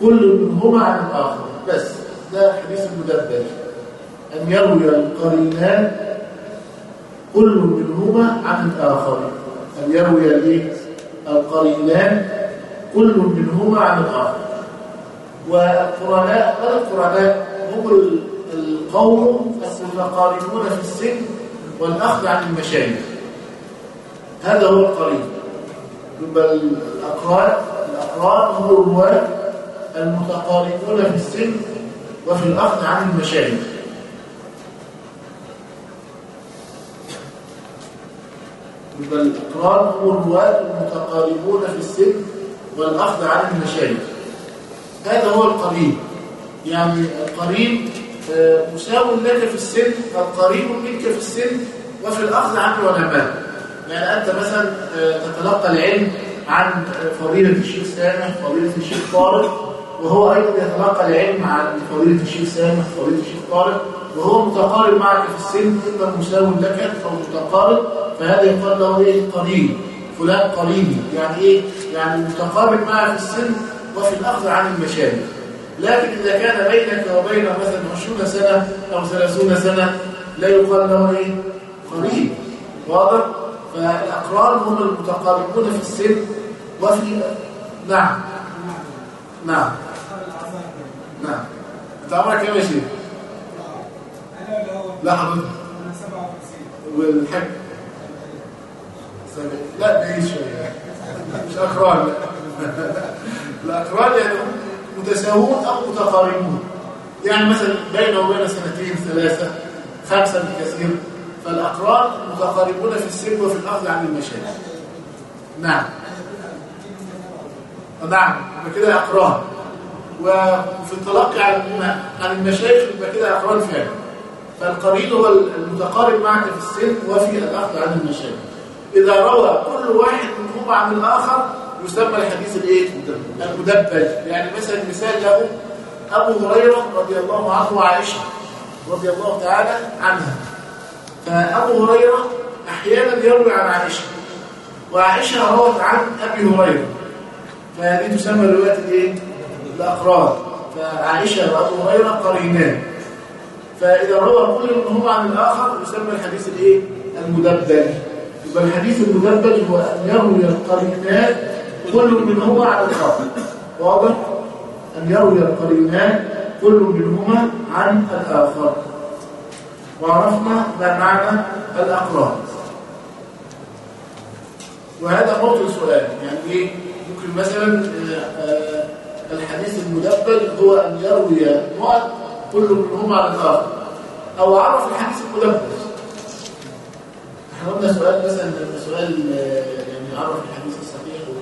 كل منهما عن الآخر. بس ده حديث المدبج أن يروي القرينان. كل منهما عن الآخر. أن يروي القرينان. كل منهما عن الآخر. والقرناء القرناء هم القوم المتقاربون في السن والأخذ عن المشايخ. هذا هو القريب يبقى الأقران الأقران هم الرواة المتقاربون في السن وفي الأخذ عن المشايخ. يبقى الأقران هم الرواة المتقاربون في السن والأخذ عن المشايخ. هذا هو القريب. يعني القريب آه، مساو لك في السن القريب منك في السن وفي الأخذ عن العلماء يعني أنت مثلا آه، تتلقى العلم عن فضيلة الشيخ سامح فضيلة الشيخ طارق وهو أيضا يتلقى العلم عن فضيلة الشيخ سامح فضيلة الشيخ طارق وهو متقارب معك في السن إما مساو لك أو متقارب فهذا يقال له إيه؟ قريب. فلان قريبي. يعني إيه؟ يعني متقارب معك في السن وفي الأخذ عن المشاهد. لكن إذا كان بينك وبينه مثلا 20 سنة أو 30 سنة لا يقال له إيه؟ قريب واضح؟ فالأقران هم المتقاربون في السن وفي نعم. نعم. نعم. أنت عمرك كام يا شيخ؟ لا حضرتك. والحج. لا بعيد شوية. مش أقران. لا <laughs> الاقران يعني متساوون أو متقاربون. يعني مثلا بينه وبين سنتين ثلاثة خمسة بكثير فالأقران متقاربون في السن وفي الأخذ عن المشايخ نعم. نعم يبقى كده أقران وفي التلقي عن عن المشايخ يبقى كده أقران فعلا. فالقرين هو المتقارب معك في السن وفي الأخذ عن المشايخ إذا روى كل واحد منهما عن الآخر يسمى الحديث الإيه؟ المدبج. يعني مثلا مثال له أبو هريرة رضي الله عنه وعائشة رضي الله تعالى عنها. فأبو هريرة أحيانا يروي عن عائشة وعائشة روت عن أبي هريرة. فهذه تسمى رواية الإيه؟ الأقران. فعائشة وأبو هريرة قرينان. فإذا روى كل منهما عن الآخر يسمى الحديث الإيه؟ المدبج. يبقى الحديث المدبج هو أن يروي القرينان كل منهما على الآخر واضح؟ أن يروي القرينان كل منهما عن الآخر. وعرفنا ما معنى الأقران. وهذا موضوع سؤال. يعني إيه؟ ممكن مثلا آه، الحديث المدبج هو أن يروي نقط كل منهما على الآخر. أو عرف الحديث المدبج إحنا قلنا سؤال مثلا سؤال آه، يعني عرف الحديث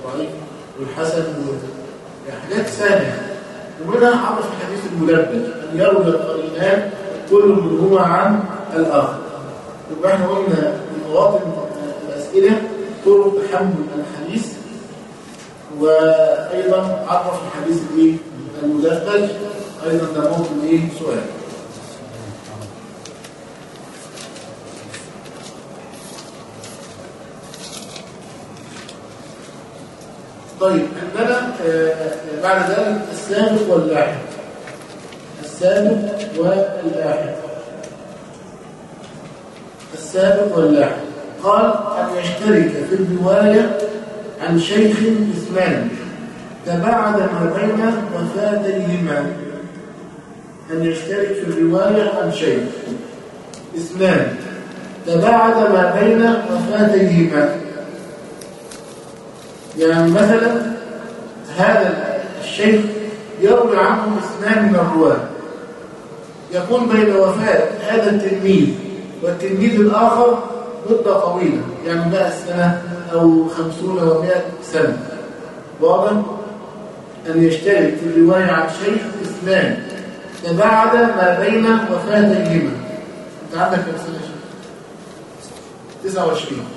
والضعيف والحسن يعني حاجات سهله ومنها عرف الحديث المدبج ان يروي القرينان كل منهما عن الآخر. يبقى إحنا قلنا من مواطن الاسئله طرق تحمل الحديث. وأيضا عرف الحديث الايه المدبج أيضا ده موطن إيه؟ سؤال. طيب عندنا آه، آه، بعد ذلك السابق واللاحق السابق واللاحق السابق واللاحق قال أن يشترك في الرواية عن شيخ اثنان تباعد ما بين وفاتيهما أن يشترك في الرواية عن شيخ اثنان تباعد ما بين وفاتيهما يعني مثلا هذا الشيخ يروي عنه اثنان من الرواة يكون بين وفاة هذا التلميذ والتلميذ الآخر مدة طويلة يعني 100 سنة أو 50 و100 سنة واضح؟ أن يشترك في الرواية عن شيخ اثنان تباعد ما بين وفاتيهما أنت عندك كم سنة شيخ؟ 29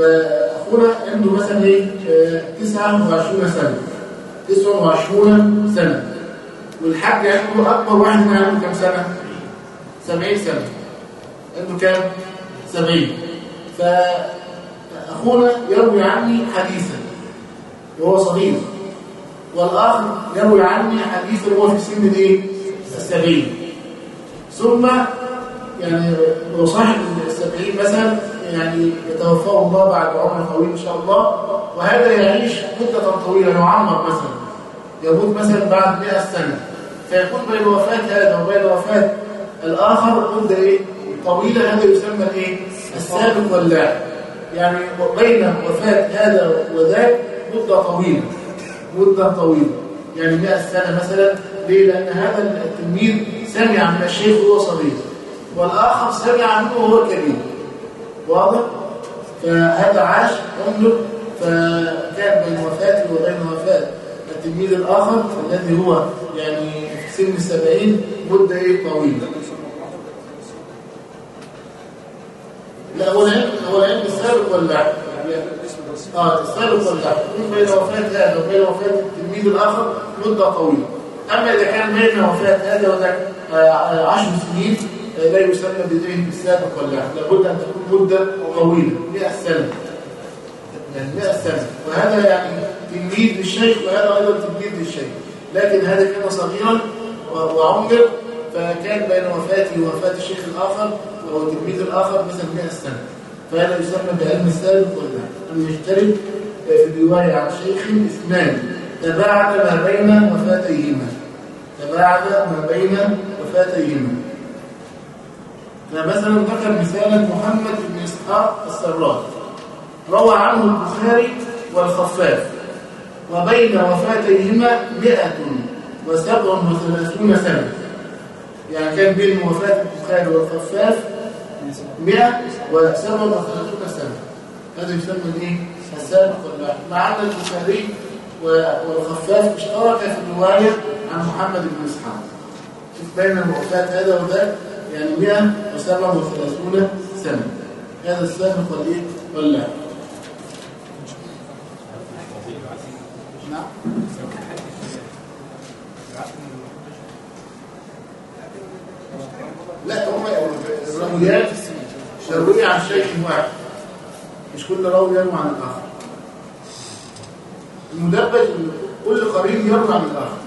أخونا عنده مثلا إيه؟ 29 سنة. 29 سنة. والحاج عنده أكبر واحد من عنده كم سنة؟ 70 سنة. عنده كام 70 فأخونا يروي عني حديثا. وهو صغير. والآخر يروي عني حديثا وهو في سن الايه السبعين. ثم يعني لو صاحب السبعين مثلا يعني يتوفاه الله بعد عمر طويل إن شاء الله. وهذا يعيش مدة طويلة يعمر مثلا. يموت مثلا بعد 100 سنة. فيكون بين وفاة هذا وبين وفاة الآخر مدة إيه؟ طويلة هذا يسمى إيه؟ السابق واللاحق يعني بين وفاة هذا وذاك مدة طويلة مدة طويلة. يعني 100 سنة مثلا. ليه؟ لأن هذا التلميذ سمع من الشيخ وهو صغير. والآخر سمع منه وهو كبير. واضح؟ فهذا عاش يملك فكان بين وفاته وبين وفاة التلميذ الآخر الذي هو يعني في سن السبعين مدة إيه؟ طويلة. لا هو العلم هو العلم السابق ولا آه السابق ولا بين وفاة هذا وبين وفاة التلميذ الآخر مدة طويلة. أما إذا كان بين وفاة هذا وذاك آه، عشر سنين لا يسمى بدين السابق ولا لابد أن تكون مدة طويلة 100 سنة. يعني 100 سنة. وهذا يعني تلميذ للشيخ وهذا أيضا تلميذ للشيخ. لكن هذا كان صغيرا وعمر فكان بين وفاته ووفاة الشيخ الآخر وهو التلميذ الآخر مثلا 100 سنة. فهذا يسمى بعلم السابق ولا أن يشترك في الرواية عن شيخ اثنان. تباعد ما بين وفاتيهما. تباعد ما بين وفاتيهما. فمثلا ذكر مثالا محمد بن إسحاق السراج روى عنه البخاري والخفاف. وبين وفاتيهما مئة وسبع وثلاثون سنة. يعني كان بين وفاة البخاري والخفاف 137 سنة. هذا يسمى الايه؟ السابق مع أن البخاري والخفاف اشترك في الرواية عن محمد بن إسحاق. بين الوفاة هذا وذاك. يعني 137 سنة هذا السابق والايه؟ واللاحق نعم. لا هم الراويات يروي عن شيء واحد. مش كل راوي يروي عن الآخر. المدبج كل قرين يروي عن الآخر.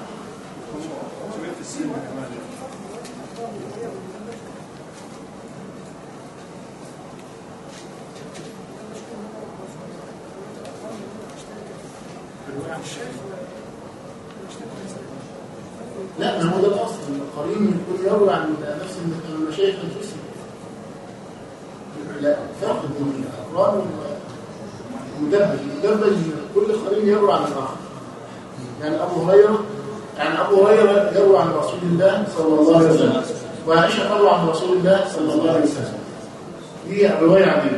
لا ما هو ده الأصل. القرين يكون يروي عن نفس المشايخ انفسهم لا فرق بين الأقران والمدبج المدبج كل قرين يروي عن الآخر يعني أبو هريره يعني أبو هريرة يروي عن رسول الله صلى الله عليه وسلم. وعائشة تروي عن رسول الله صلى الله عليه وسلم. دي رواية عن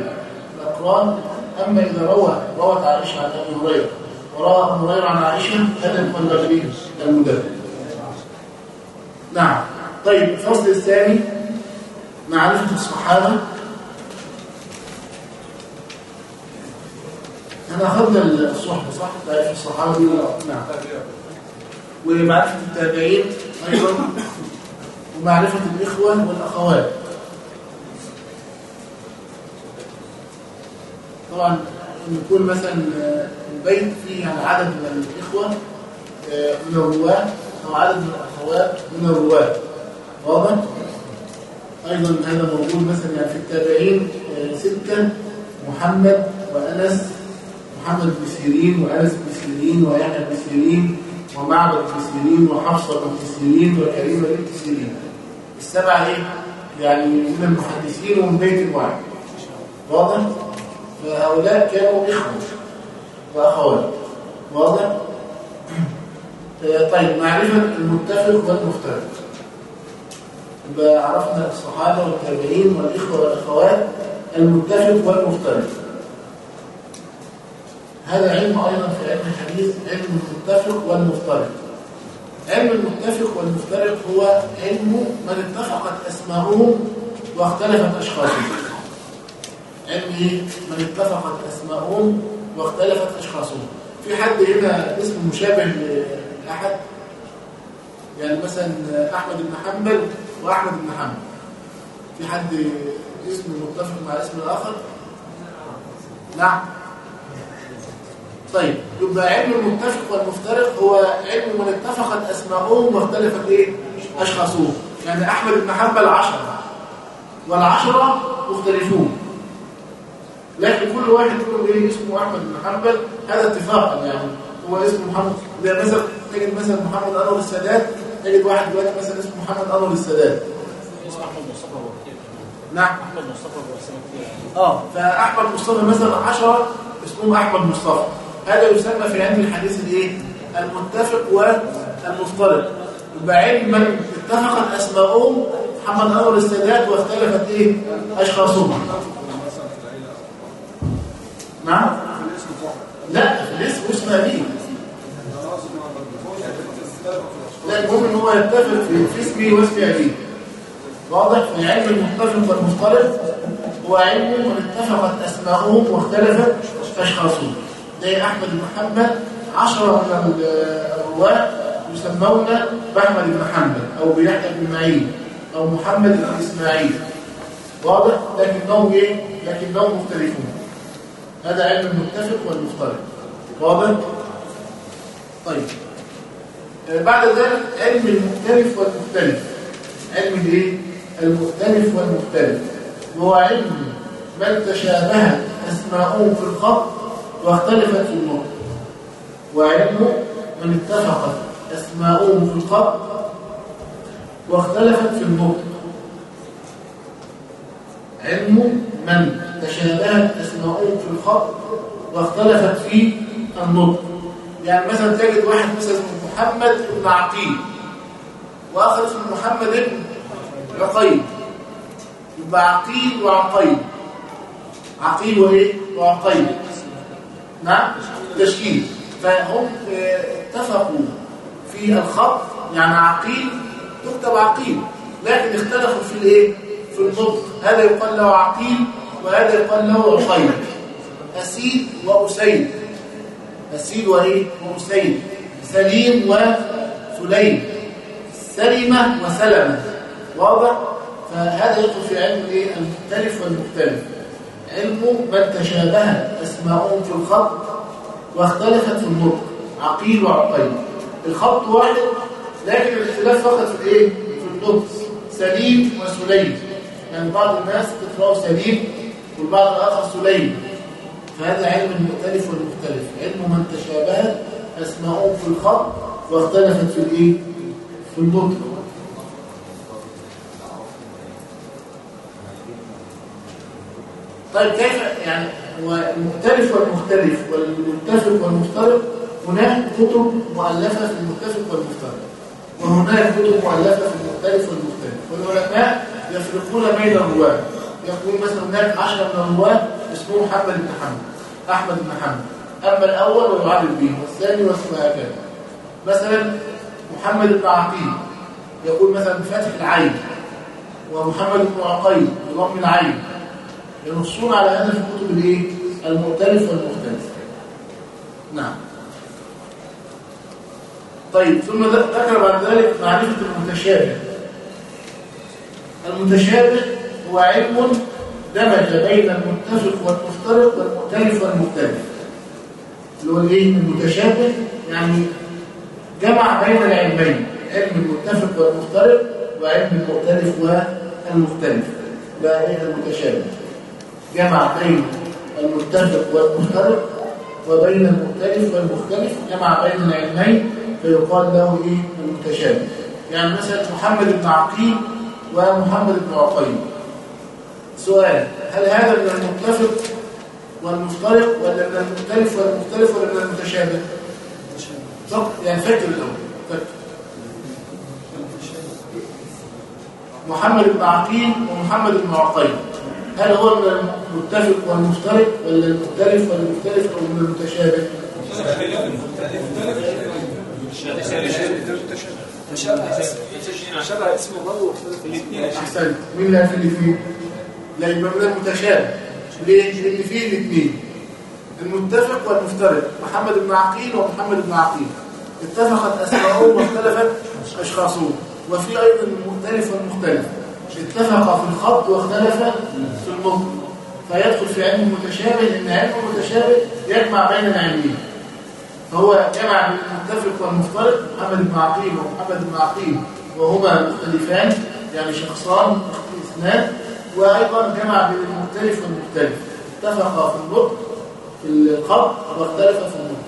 الأقران. أما إذا روى روت عائشة عن أبي هريرة. وروى أبو هريرة عن عائشة هذا يقال المدبج نعم. طيب الفصل الثاني معرفة الصحابة. إحنا أخذنا الصحبة صح؟ تعرف الصحابة نعم. ومعرفة التابعين أيضا ومعرفة الإخوة والأخوات. طبعا يكون مثلا البيت فيه عدد من الإخوة آه، من الرواة أو عدد من الأخوات من الرواة واضح؟ أيضا هذا موجود مثلا يعني في التابعين آه، ستة محمد وأنس محمد بن سيرين وأنس بن سيرين ويحيى بن سيرين ومعبد بن سيرين وحفصة بن سيرين وكريمة بن سيرين السبعة إيه؟ يعني من المحدثين ومن بيت واحد واضح؟ فهؤلاء كانوا إخوة وأخوات واضح؟ طيب معرفة المتفق والمفترق يبقى عرفنا الصحابة والتابعين والإخوة والأخوات المتفق والمفترق هذا علم أيضا في علم الحديث علم المتفق والمفترق علم المتفق والمفترق هو علم من اتفقت أسماؤهم واختلفت أشخاصهم علم إيه؟ من اتفقت أسماؤهم واختلفت أشخاصهم. في حد هنا اسمه مشابه أحد يعني مثلا أحمد بن حنبل وأحمد بن حنبل. في حد اسمه متفق مع اسم الآخر؟ نعم. طيب يبقى علم المتفق والمفترق هو علم من اتفقت أسماءهم واختلفت إيه؟ أشخاصهم. يعني أحمد بن حنبل عشرة والعشرة مختلفون. لكن كل واحد يقول إيه اسمه أحمد بن حنبل. هذا اتفاقا يعني. هو اسمه محمد. ده مثلا تجد مثلا محمد أنور السادات تجد واحد دلوقتي مثلا اسمه محمد أنور السادات. اسمه أحمد مصطفى نعم. أحمد مصطفى آه فأحمد مصطفى مثلا 10 اسمه أحمد مصطفى. هذا يسمى في علم الحديث الإيه؟ المتفق والمفترق يبقى علم من اتفقت اسماءهم محمد أنور السادات واختلفت إيه؟ أشخاصهم. نعم. لا الاسم اسمها دي لا المهم إن هو يتفق في اسمه واسم أبيه واضح؟ في علم المتفق والمختلف هو علم من اتفقت أسماءهم واختلفت أشخاصهم زي أحمد بن محمد عشرة من الرواة يسمون بأحمد بن حنبل أو بيحيى بن معين أو محمد بن إسماعيل. واضح؟ لكنهم إيه؟ لكنهم مختلفون. هذا علم المتفق والمختلف واضح؟ طيب. آه، بعد ذلك علم المختلف والمختلف. علم الايه المختلف والمختلف. وهو علم من تشابهت اسماؤهم في الخط واختلفت في النطق. وعلم من اتفقت اسماؤهم في الخط واختلفت في النطق. علم من تشابهت اسماؤهم في الخط واختلفت في النطق. يعني مثلا تجد واحد مثلا اسمه محمد بن عقيل وآخر اسمه محمد بن عقيل. يبقى عقيل وعقيل. عقيل وإيه؟ وعقيل. نعم؟ تشكيل. فهم آه، اتفقوا في الخط يعني عقيل تكتب عقيل. لكن اختلفوا في الإيه؟ في النطق هذا يقال له عقيل وهذا يقال له عقيل. أسيد وأسيد. أسيد وإيه؟ وأسيد. سليم وسليم. سلمة وسلمة. واضح؟ فهذا يدخل في علم الايه المختلف والمختلف. علم من تشابه اسماءهم في الخط واختلفت في النطق. عقيل وعقيل. الخط واحد لكن الاختلاف فقط في الايه في النطق. سليم وسليم. يعني بعض الناس تقرأه سليم والبعض الآخر سليم. فهذا علم المختلف والمختلف علم من تشابه اسماءهم في الخط واختلفت في الإيه؟ في النطق طيب كيف يعني هو المختلف والمختلف؟ والمتفق والمفترق هناك كتب مؤلفة في المتفق والمفترق وهناك كتب مؤلفة في المختلف والمختلف. والعلماء يفرقون بين الرواة. يقول مثلا هناك عشرة من الرواة اسمه محمد بن حمد أحمد بن حمد أما الأول ويعرف به والثاني واسمه هكذا. مثلا محمد بن عقيل يقول مثلا بفتح العين ومحمد بن عقيل بضم العين. ينصون على هذا في الكتب الإيه؟ المختلف والمختلف. نعم. طيب ثم ذكر بعد ذلك معرفة المتشابه. المتشابه هو علم دمج بين المتفق والمفترق والمختلف والمختلف اللي هو الايه؟ المتشابه يعني جمع بين العلمين علم المتفق والمفترق وعلم المختلف والمختلف ده إيه المتشابه؟ جمع بين المتفق والمفترق وبين المختلف والمختلف جمع بين العلمين فيقال له إيه؟ المتشابه. يعني مثلا محمد بن عقيل ومحمد بن عقيل سؤال هل هذا من المتفق والمفترق ولا من المختلف والمختلف ولا من المتشابه؟ صح يعني فكر الأول. فكر محمد بن عقيل ومحمد بن عقيل هل هو من المتفق والمفترق ولا المختلف والمختلف أو من المتشابه؟ شبه اسم. الله احسنت مين اللي اللي فيه لا يبقى من المتشابه ليه؟ لأن فيه الاثنين. المتفق والمفترق. محمد بن عقيل ومحمد بن عقيل. اتفقت اسماءهم واختلفت أشخاصهم. وفي أيضا المختلف والمختلف. اتفق في الخط واختلف في النطق فيدخل في علم المتشابه لأن علم المتشابه يجمع بين العلمين. فهو جمع بين المتفق والمفترق محمد بن عقيل ومحمد بن عقيل وهما مختلفان يعني شخصان اثنان وأيضا جمع بين المختلف والمختلف. اتفق في النطق في الخط واختلف في النطق.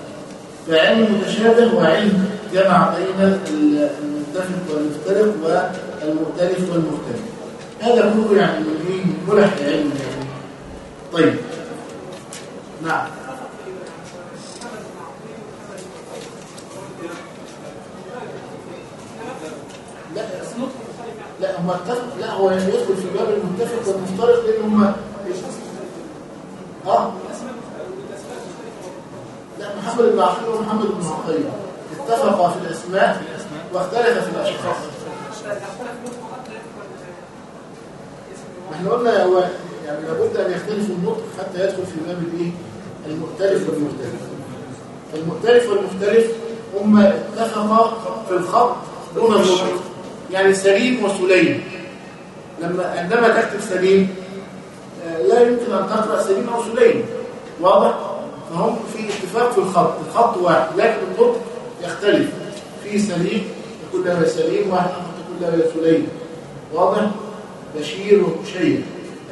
فعلم المتشابه هو علم جمع بين المتفق والمفترق والمختلف والمختلف. هذا كله يعني ملح العلم يعني. طيب. نعم لا لا هم اتفق لا هو يدخل في باب المتفق والمفترق لأن هم آه. لا محمد بن عقيل ومحمد بن عقيل. اتفقا في الأسماء واختلفا في الأشخاص. إحنا قلنا هو يعني لابد أن يختلف النطق حتى يدخل في باب الإيه؟ المختلف والمختلف. المختلف والمختلف هم اتفقا في الخط دون النطق. يعني سليم وسليم. لما عندما تكتب سليم لا يمكن أن تقرأ سليم أو سليم. واضح؟ فهم في اتفاق في الخط. الخط واحد لكن النطق يختلف. في سليم تقول له سليم واحد تقول له سليم. واضح؟ بشير وبشير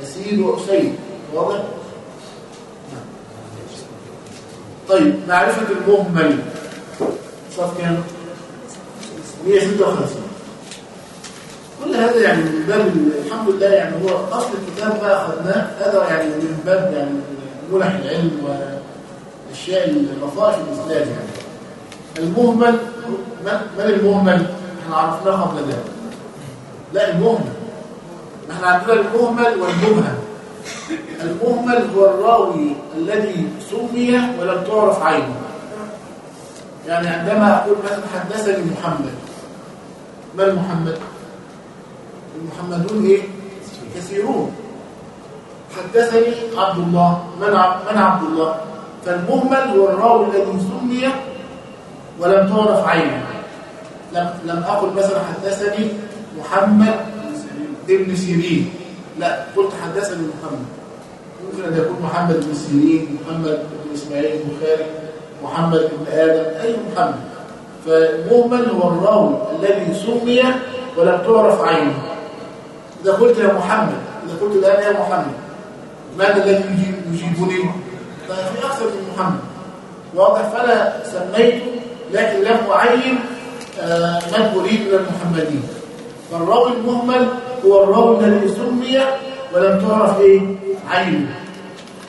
أسيد وأسيد واضح؟ طيب معرفة المهمل. صف كام؟ 156 كل هذا يعني من باب الحمد لله يعني هو أصل الكتاب بقى أخذناه. هذا يعني من باب يعني ملح العلم والأشياء اللطائف الإسلام يعني. المهمل من, المهمل؟ إحنا عرفناه قبل ذلك لا المهمل. إحنا عندنا المهمل والمبهم. المهمل هو الراوي الذي سمي ولم تعرف عينه. يعني عندما أقول مثلا حدثني محمد. ما المحمد؟ المحمدون إيه؟ كثيرون. حدثني عبد الله من من عبد الله فالمهمل هو الراوي الذي سمي ولم تعرف عينه. لم لم أقل مثلا حدثني محمد ابن سيرين. لا قلت حدثني محمد. ممكن أن يكون محمد بن سيرين محمد بن إسماعيل البخاري محمد بن آدم أي محمد. فالمهمل هو الراوي الذي سمي ولم تعرف عينه. إذا قلت يا محمد إذا قلت الآن يا محمد ماذا الذي يجيب يجيبني؟ ففي أكثر من محمد. واضح فانا سميته لكن لم أعين آه، من أريد من المحمدين. فالراوي المهمل هو الراوي الذي سمي ولم تعرف إيه؟ عينه.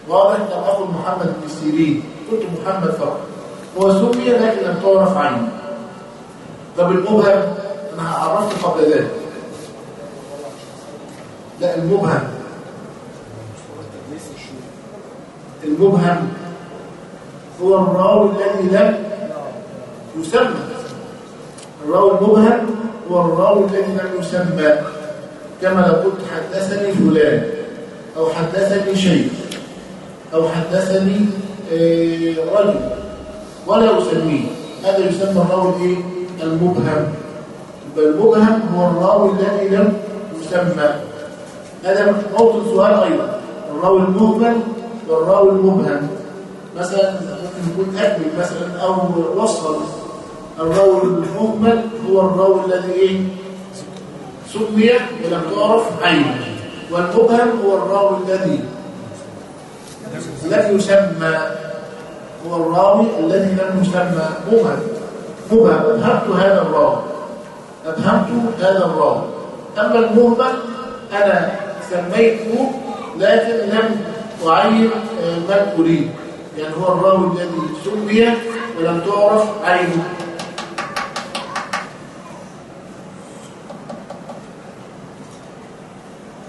واضح لم أقل محمد بن سيرين قلت محمد فقط. هو سمي لكن لم تعرف عينه. طب المبهم أنا عرفت قبل ذلك. لا المبهم. المبهم هو الراوي الذي لم يسمى. الراوي المبهم هو الراوي الذي لم يسمى. كما لو قلت حدثني فلان أو حدثني شيء أو حدثني آه، رجل ولا أسميه. هذا يسمى الراوي الإيه؟ المبهم. يبقى المبهم هو الراوي الذي لم يسمى. هذا موضوع سؤال أيضا. الراوي المهمل والراوي المبهم. مثلا ممكن يكون أكمل مثلا أو وصل. الراوي المهمل هو الراوي الذي إيه؟ سمي ولم تعرف عينه. والمبهم هو الراوي الذي لم يسمى هو الراوي الذي لم يسمى مبهم. مبهم أبهمت هذا الراوي. أبهمت هذا الراوي. أما المهمل أنا سميته لكن لم أعين آه، من أريد. يعني هو الراوي الذي سمي ولم تعرف عينه.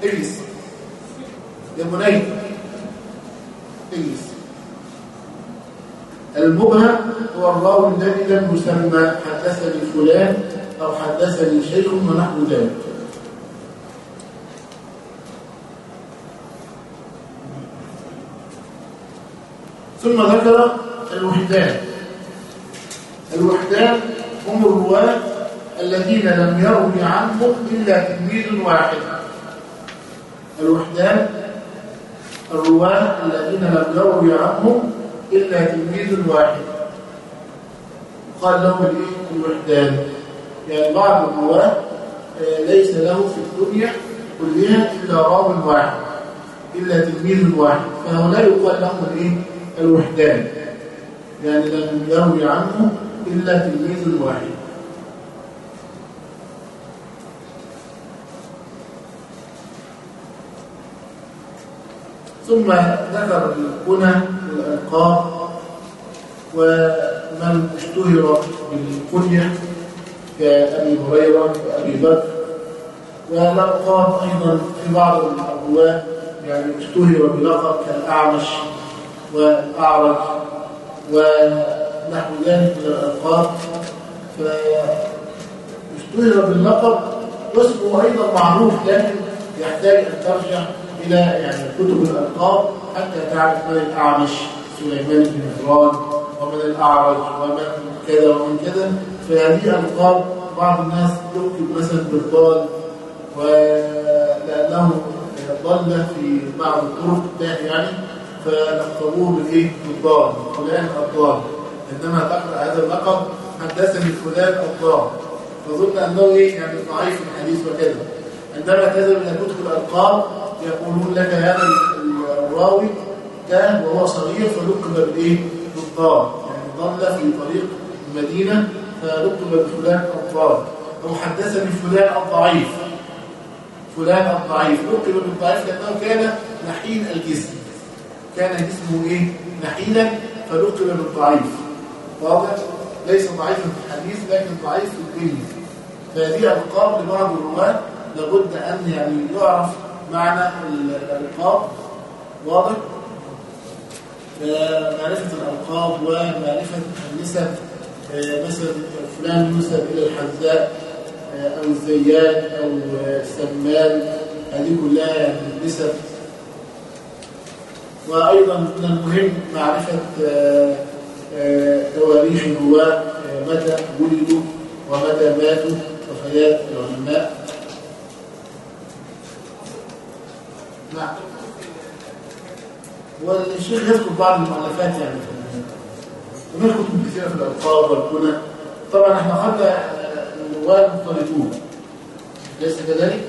اجلس يا منير اجلس المبهم هو الراوي الذي لم يسمى حدثني فلان أو حدثني شيخ ونحو ذلك. ثم ذكر الوحدان. الوحدان هم الرواة الذين لم يروي عنهم إلا تلميذ واحد. الوحدان الرواة الذين لم يروي عنهم إلا تلميذ واحد. قال لهم الوحدان. يعني بعض الرواة آه، ليس له في الدنيا كلها إلا راو واحد إلا تلميذ واحد. فهؤلاء يقال لهم الإيه؟ الوحدان يعني لم يروي عنه إلا تلميذ واحد ثم ذكر الكنى والألقاب ومن اشتهر بالكنية كأبي هريرة وأبي بكر والألقاب أيضا في بعض الرواة يعني اشتهر بلقب كالأعمش. والأعرج ونحو ذلك من الألقاب فاشتهر باللقب واسمه أيضا معروف لكن يحتاج أن ترجع إلى يعني كتب الألقاب حتى تعرف من الأعمش سليمان بن مهران ومن الأعرج ومن كذا ومن كذا. فهذه ألقاب بعض الناس يكتب مثلا بالضال ولأنه ضل في بعض الطرق يعني. فلقبوه بالايه بالضال فلان الضال عندما تقرأ هذا اللقب حدثني فلان الضال فظن أنه إيه؟ يعني ضعيف الحديث وكذا. عندما تذهب إلى كتب الالقاب يقولون لك هذا الراوي كان وهو صغير فلقب بالايه بالضال يعني ضل في طريق المدينة فلقب بفلان الضال أو حدثني فلان الضعيف. فلان الضعيف. لقب بالضعيف لأنه كان نحيل الجسم. كان جسمه إيه؟ نحيلا فلقب بالضعيف واضح؟ ليس ضعيفا في الحديث لكن ضعيف في الدنيا. فهذه القاب لبعض الرواة لابد أن يعني يعرف معنى الألقاب واضح؟ معرفة الألقاب ومعرفة النسب. آه، مثلا فلان ينسب إلى الحذاء آه، أو الزيات أو السمان هذه كلها يعني نسب. وأيضا من المهم معرفة آه، تواريخ الرواة متى ولدوا ومتى ماتوا وفيات العلماء. نعم. والشيخ يذكر بعض المؤلفات يعني هناك كتب كثيرة في الألقاب والكنى. طبعا إحنا أخذنا النواب مختلطون ليس كذلك؟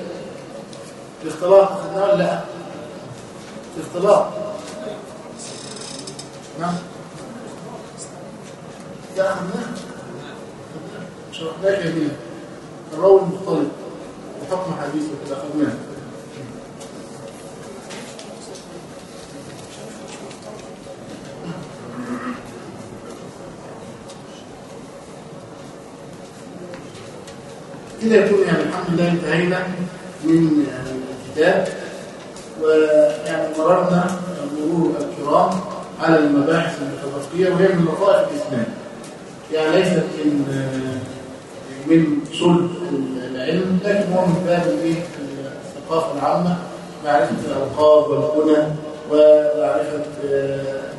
الاختلاط أخذناه ولا لا؟ الاختلاط نعم. لا أخذناه شرحناه كاملا الراوي المختلط. بحكم حديث وكذا أخذناه كده يكون يعني الحمد لله انتهينا من الكتاب ويعني مررنا مرور الكرام. على المباحث المتبقية وهي من لطائف الإسلام. يعني ليست من من صلب العلم لكن هو من باب الثقافة العامة معرفة الألقاب والكنى ومعرفة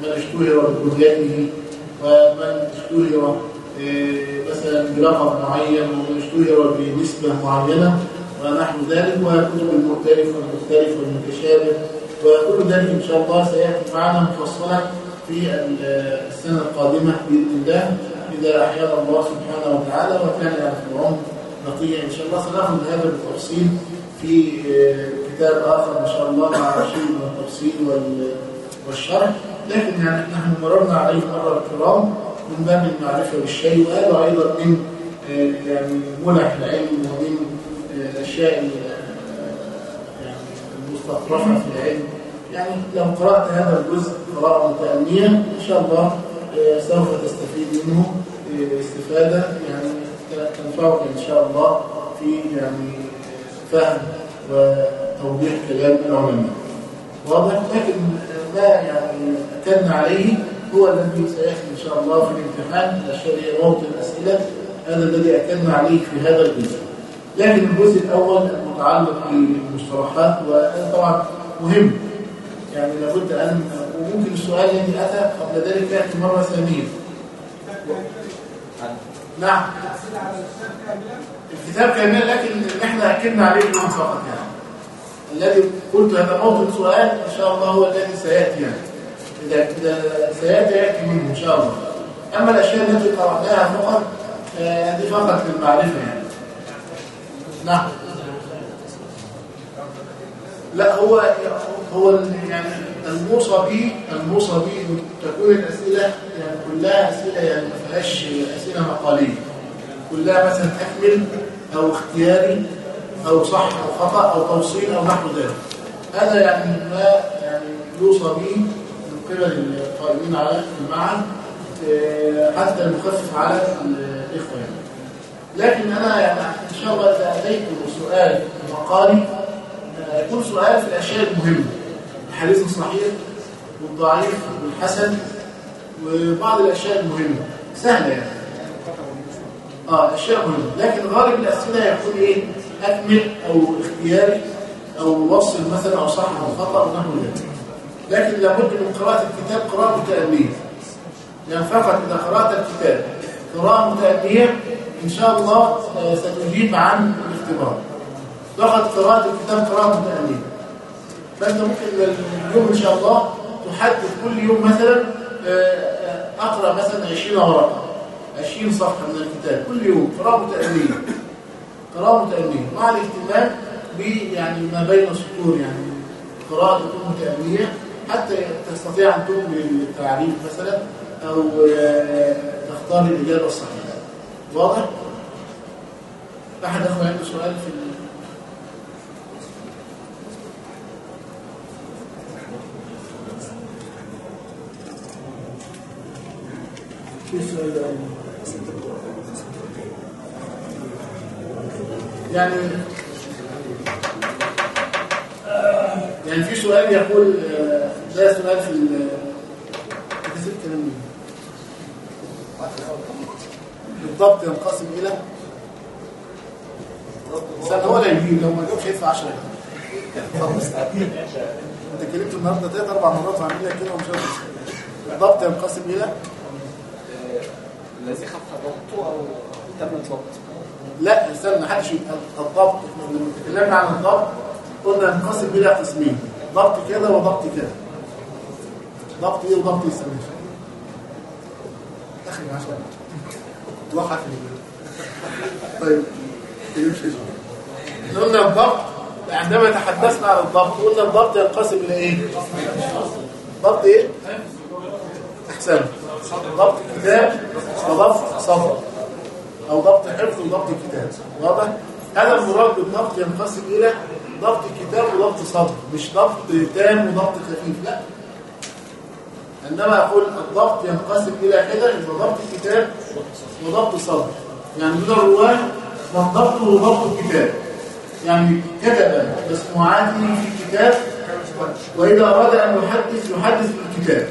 من اشتهر بكنيته ومن اشتهر مثلا بلقب معين ومن اشتهر بنسبة معينة ونحو ذلك وكتب المختلف والمختلف والمتشابه وكل ذلك إن شاء الله سيأتي معنا مفصلا في السنة القادمة بإذن الله إذا أحيانا الله سبحانه وتعالى وكان العمر بقية إن شاء الله. سنأخذ هذا بالتفصيل في كتاب آخر إن شاء الله مع شيء من التفصيل والشرح. لكن يعني نحن مررنا عليه مرة الكرام من باب المعرفة بالشيء وهذا أيضا من آه، يعني منح العلم ومن آه، الأشياء آه، المستطرفة في العلم. يعني لو قرأت هذا الجزء قراءة متأنية إن شاء الله سوف تستفيد منه استفادة يعني تنفعك إن شاء الله في يعني فهم وتوضيح كلام العلماء. واضح؟ لكن ما يعني أكدنا عليه هو الذي سيأتي إن شاء الله في الامتحان هي موطن الأسئلة. هذا الذي أكدنا عليه في هذا الجزء. لكن الجزء الأول المتعلق بالمصطلحات وطبعا مهم. يعني لابد أن وممكن السؤال الذي أتى قبل ذلك يأتي مرة ثانية نعم. الكتاب كامل لكن إحنا أكدنا عليه اليوم فقط يعني. الذي قلت هذا موطن سؤال إن شاء الله هو الذي سيأتي يعني. إذا إذا سيأتي يأتي منه إن شاء الله. أما الأشياء التي قرأناها فقط هذه فقط للمعرفة يعني. نعم. لا هو هو يعني الموصى به الموصى به تكون الأسئلة يعني كلها أسئلة يعني ما فيهاش أسئلة مقالية. كلها مثلا تكمل أو اختياري أو صح أو خطأ أو توصيل أو نحو ذلك. هذا يعني ما يعني يوصى به قبل القائمين على المعهد آه، حتى المخفف على الإخوة يعني. لكن أنا يعني إن شاء الله إذا أتيت بسؤال مقالي آه، يكون سؤال في الأشياء المهمة. الحديث الصحيح والضعيف والحسن وبعض الأشياء المهمة. سهلة يعني. آه أشياء مهمة. لكن غالب الأسئلة يكون إيه؟ أكمل أو اختياري أو وصل مثلا أو صح أو خطأ أو نحو ذلك. لكن لابد من قراءة الكتاب قراءة متأنية. يعني فقط إذا قرأت الكتاب قراءة متأنية إن شاء الله آه، ستجيب عن الاختبار. فقط قراءة الكتاب قراءة متأنية. فأنت ممكن اليوم إن شاء الله تحدد كل يوم مثلا آه، آه، أقرأ مثلا 20 ورقة 20 صفحة من الكتاب كل يوم قراءة متأنية. قراءة متأنية. مع الاهتمام ب يعني ما بين السطور يعني قراءة تكون متأنية حتى تستطيع أن تكمل التعريف مثلا أو تختار الإجابة الصحيحة. واضح؟ أحد أخوة عنده سؤال في ده يعني يعني في سؤال يقول آه، ده سؤال في ال- كتير كلام مين بالضبط ينقسم إلى الإنسان هو اللي يجيب لو ما جابش هيدفع 10 أنت كلمت النهارده ثلاث أربع مرات وعامل لك كده ومش عارف. الضبط ينقسم إلى الذي خف ضبطه أو تم الضبط. لا استنى ما حدش الضبط. إحنا لما اتكلمنا عن الضبط قلنا ينقسم إلى قسمين ضبط كذا وضبط كذا. ضبط إيه وضبط إيه يسميه اخر 10 في طيب قلنا الضغط عندما تحدثنا عن الضغط قلنا الضغط ينقسم إلى إيه؟ ضغط إيه؟ احسن ضبط كتاب وضبط صفر. أو ضبط حفظ وضبط كتاب. واضح؟ هذا المراد بالضبط ينقسم إلى ضبط كتاب وضبط صفر مش ضبط تام وضبط خفيف. لا. عندما أقول الضبط ينقسم كده يبقى ضبط كتاب وضبط صبر يعني من الرواه من ضبطه ضبط الكتاب يعني كتب مسموعاته في كتاب وإذا أراد أن يحدث يحدث بالكتاب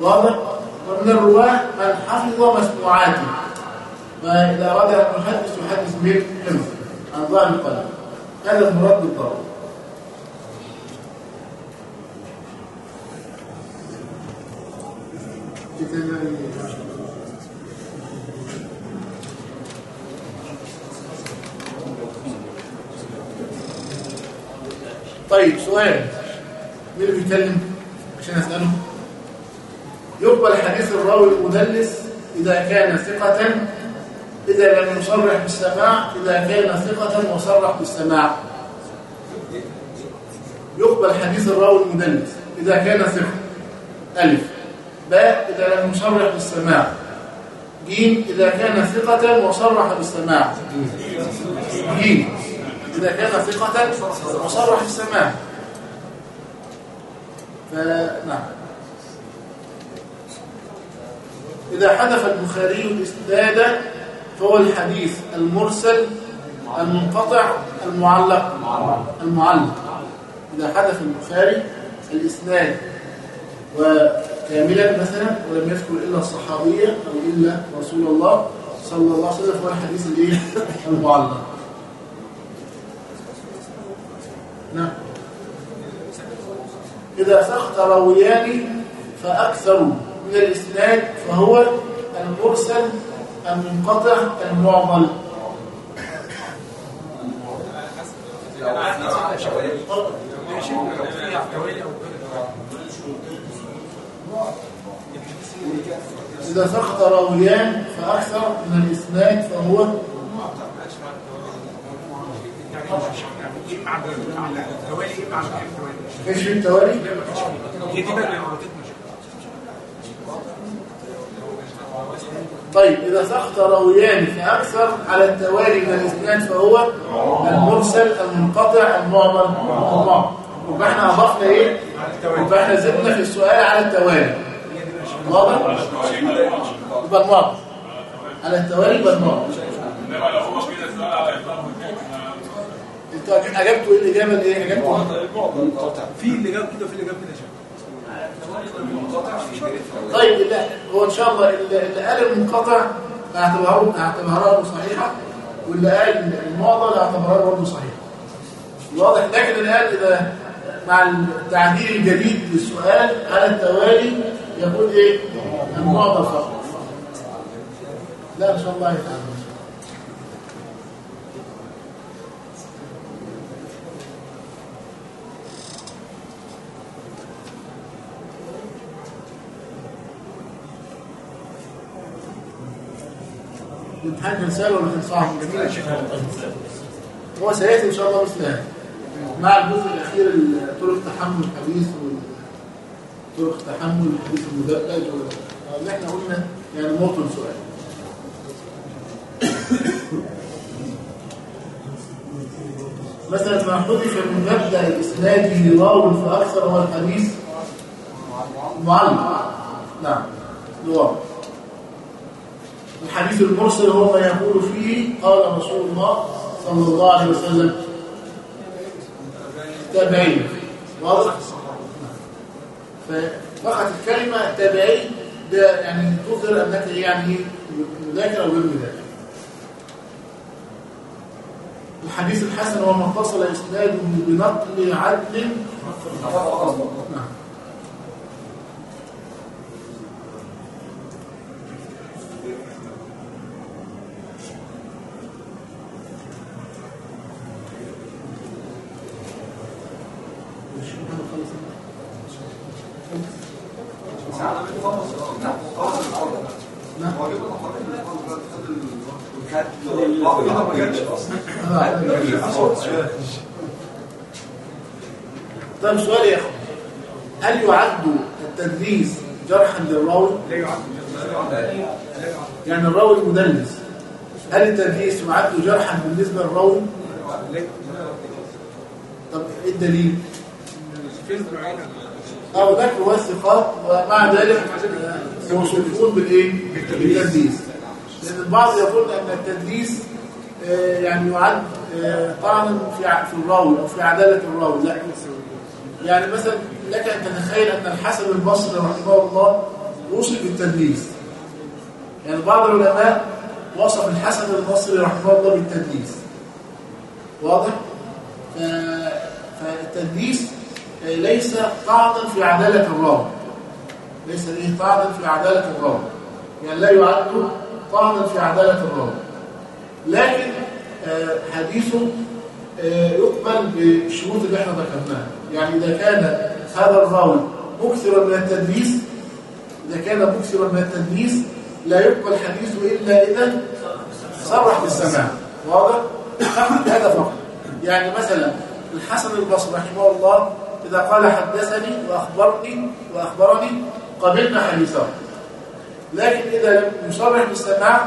واضح؟ ومن الرواه من حفظ مسموعاته. فإذا أراد أن يحدث يحدث من حفظ. عن ظاهر القلب هذا المراد بالضبط. طيب سؤال. مين اللي بيتكلم؟ عشان أسأله. يقبل حديث الراوي المدلس إذا كان ثقة إذا لم يصرح بالسماع إذا كان ثقة وصرح بالسماع. يقبل حديث الراوي المدلس إذا كان ثقة. ألف. باء إذا لم يصرح بالسماع. جيم إذا كان ثقة وصرح بالسماع. جيم إذا كان ثقة وصرح بالسماع. فنعم إذا حذف البخاري الإسناد فهو الحديث المرسل المنقطع المعلق. المعلق. إذا حذف البخاري الإسناد وكاملا مثلا ولم يذكر إلا الصحابية أو إلا رسول الله صلى الله عليه وسلم فهو الحديث الإيه؟ <laughs> المعلق. نعم. إذا سقط راويان فأكثر من الإسناد فهو المرسل المنقطع المعضل إذا سقط راويان فأكثر من الإسناد فهو إيش في التوالي؟ طيب إذا سقط راويان فأكثر على التوالي من الإسناد فهو المرسل المنقطع المعضل المعضل يبقى إحنا أضفنا إيه؟ يبقى إحنا زدنا في السؤال على التوالي. واضح؟ يبقى المعضل على التوالي يبقى المعضل أنتوا اجبتوا إيه؟ الإجابة الايه اجبتوا في اللي جاب كده وفي اللي جاب كده طيب لا هو إن شاء الله اللي اللي قال المنقطع اعتبره اعتبرها صحيحة واللي قال المعضل اعتبرها برضه صحيحة. واضح؟ لكن الان إذا مع التعديل الجديد للسؤال على التوالي يقول إيه؟ المعضل فقط لا إن شاء الله يتعلم الامتحان كان سهل ولا كان صعب؟ جميل. هو سيأتي إن شاء الله مثل هذا مع الجزء الأخير ال- طرق تحمل الحديث وطرق تحمل الحديث المدبج وال- اللي إحنا قلنا يعني موطن سؤال. مثلا ما حذف من مبدا اسناده راو فأكثر هو الحديث معلق نعم نوع الحديث المرسل هو ما يقول فيه قال رسول الله صلى الله عليه وسلم. تابعين واضح؟ ففقط الكلمة التابعي ده يعني تظهر أنك يعني مذاكر أو غير مذاكر الحديث الحسن هو ما اتصل إسناده بنقل عدل. طيب سؤال يا اخوان هل يعد التدليس جرحا للراوي؟ لا يعد يعني الراوي المدلس هل التدليس يعد جرحا بالنسبة للراوي؟ طب إيه الدليل؟ أو ذكر والثقات ومع ذلك آه، موصوفون بالإيه؟ بالتدليس لأن البعض يقول أن التدليس آه، يعني يعد آه، طعنا في الراوي أو في عدالة الراوي لا يعني مثلا لك أن تتخيل أن الحسن البصري رحمه الله وصف بالتدليس. يعني بعض العلماء وصف الحسن البصري رحمه الله بالتدليس. واضح؟ فالتدليس ليس طعنا في عدالة الراوي. ليس ليه طعنا في عدالة الراوي. يعني لا يعد طعنا في عدالة الراوي. لكن آه، حديثه آه، يقبل بالشروط اللي إحنا ذكرناها. يعني إذا كان هذا الراوي مكثرا من التدليس إذا كان مكثرا من التدليس لا يقبل حديثه إلا إذا صرح بالسماع. واضح؟ هذا فقط. يعني مثلا الحسن البصري رحمه الله إذا قال حدثني وأخبرني وأخبرني قبلنا حديثه. لكن إذا لم يصرح بالسماع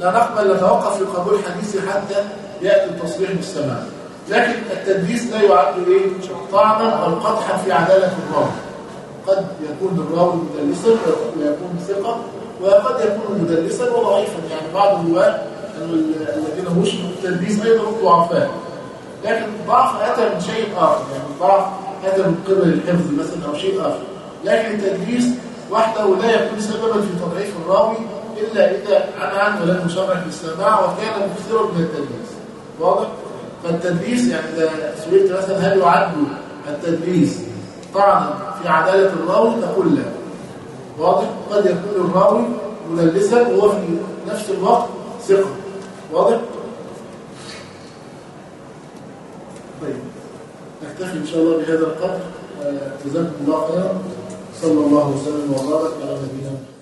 لا نقبل نتوقف في قبول حديثه حتى يأتي التصريح بالسماع. لكن التدليس لا يعد إيه؟ طعنا أو قدحا في عدالة الراوي. قد يكون الراوي مدلسا ويكون ثقة وقد يكون مدلسا وضعيفا. يعني بعض الرواة الذين وشموا بالتدليس أيضا ضعفاء. لكن الضعف أتى من شيء آخر. يعني الضعف أتى من قبل الحفظ مثلا أو شيء آخر. لكن التدليس وحده لا يكون سببا في تضعيف الراوي إلا إذا عن عن ولم يصرح بالسماع وكان مكثرا من التدليس. واضح؟ فالتدليس يعني سئلت مثلا هل يعد التدليس طعنا في عدالة الراوي؟ تقول لا. واضح؟ قد يكون الراوي مدلسا وهو في نفس الوقت ثقة. واضح؟ طيب. نكتفي إن شاء الله بهذا القدر. جزاكم الله خيرا. صلى الله وسلم وبارك على نبينا محمد.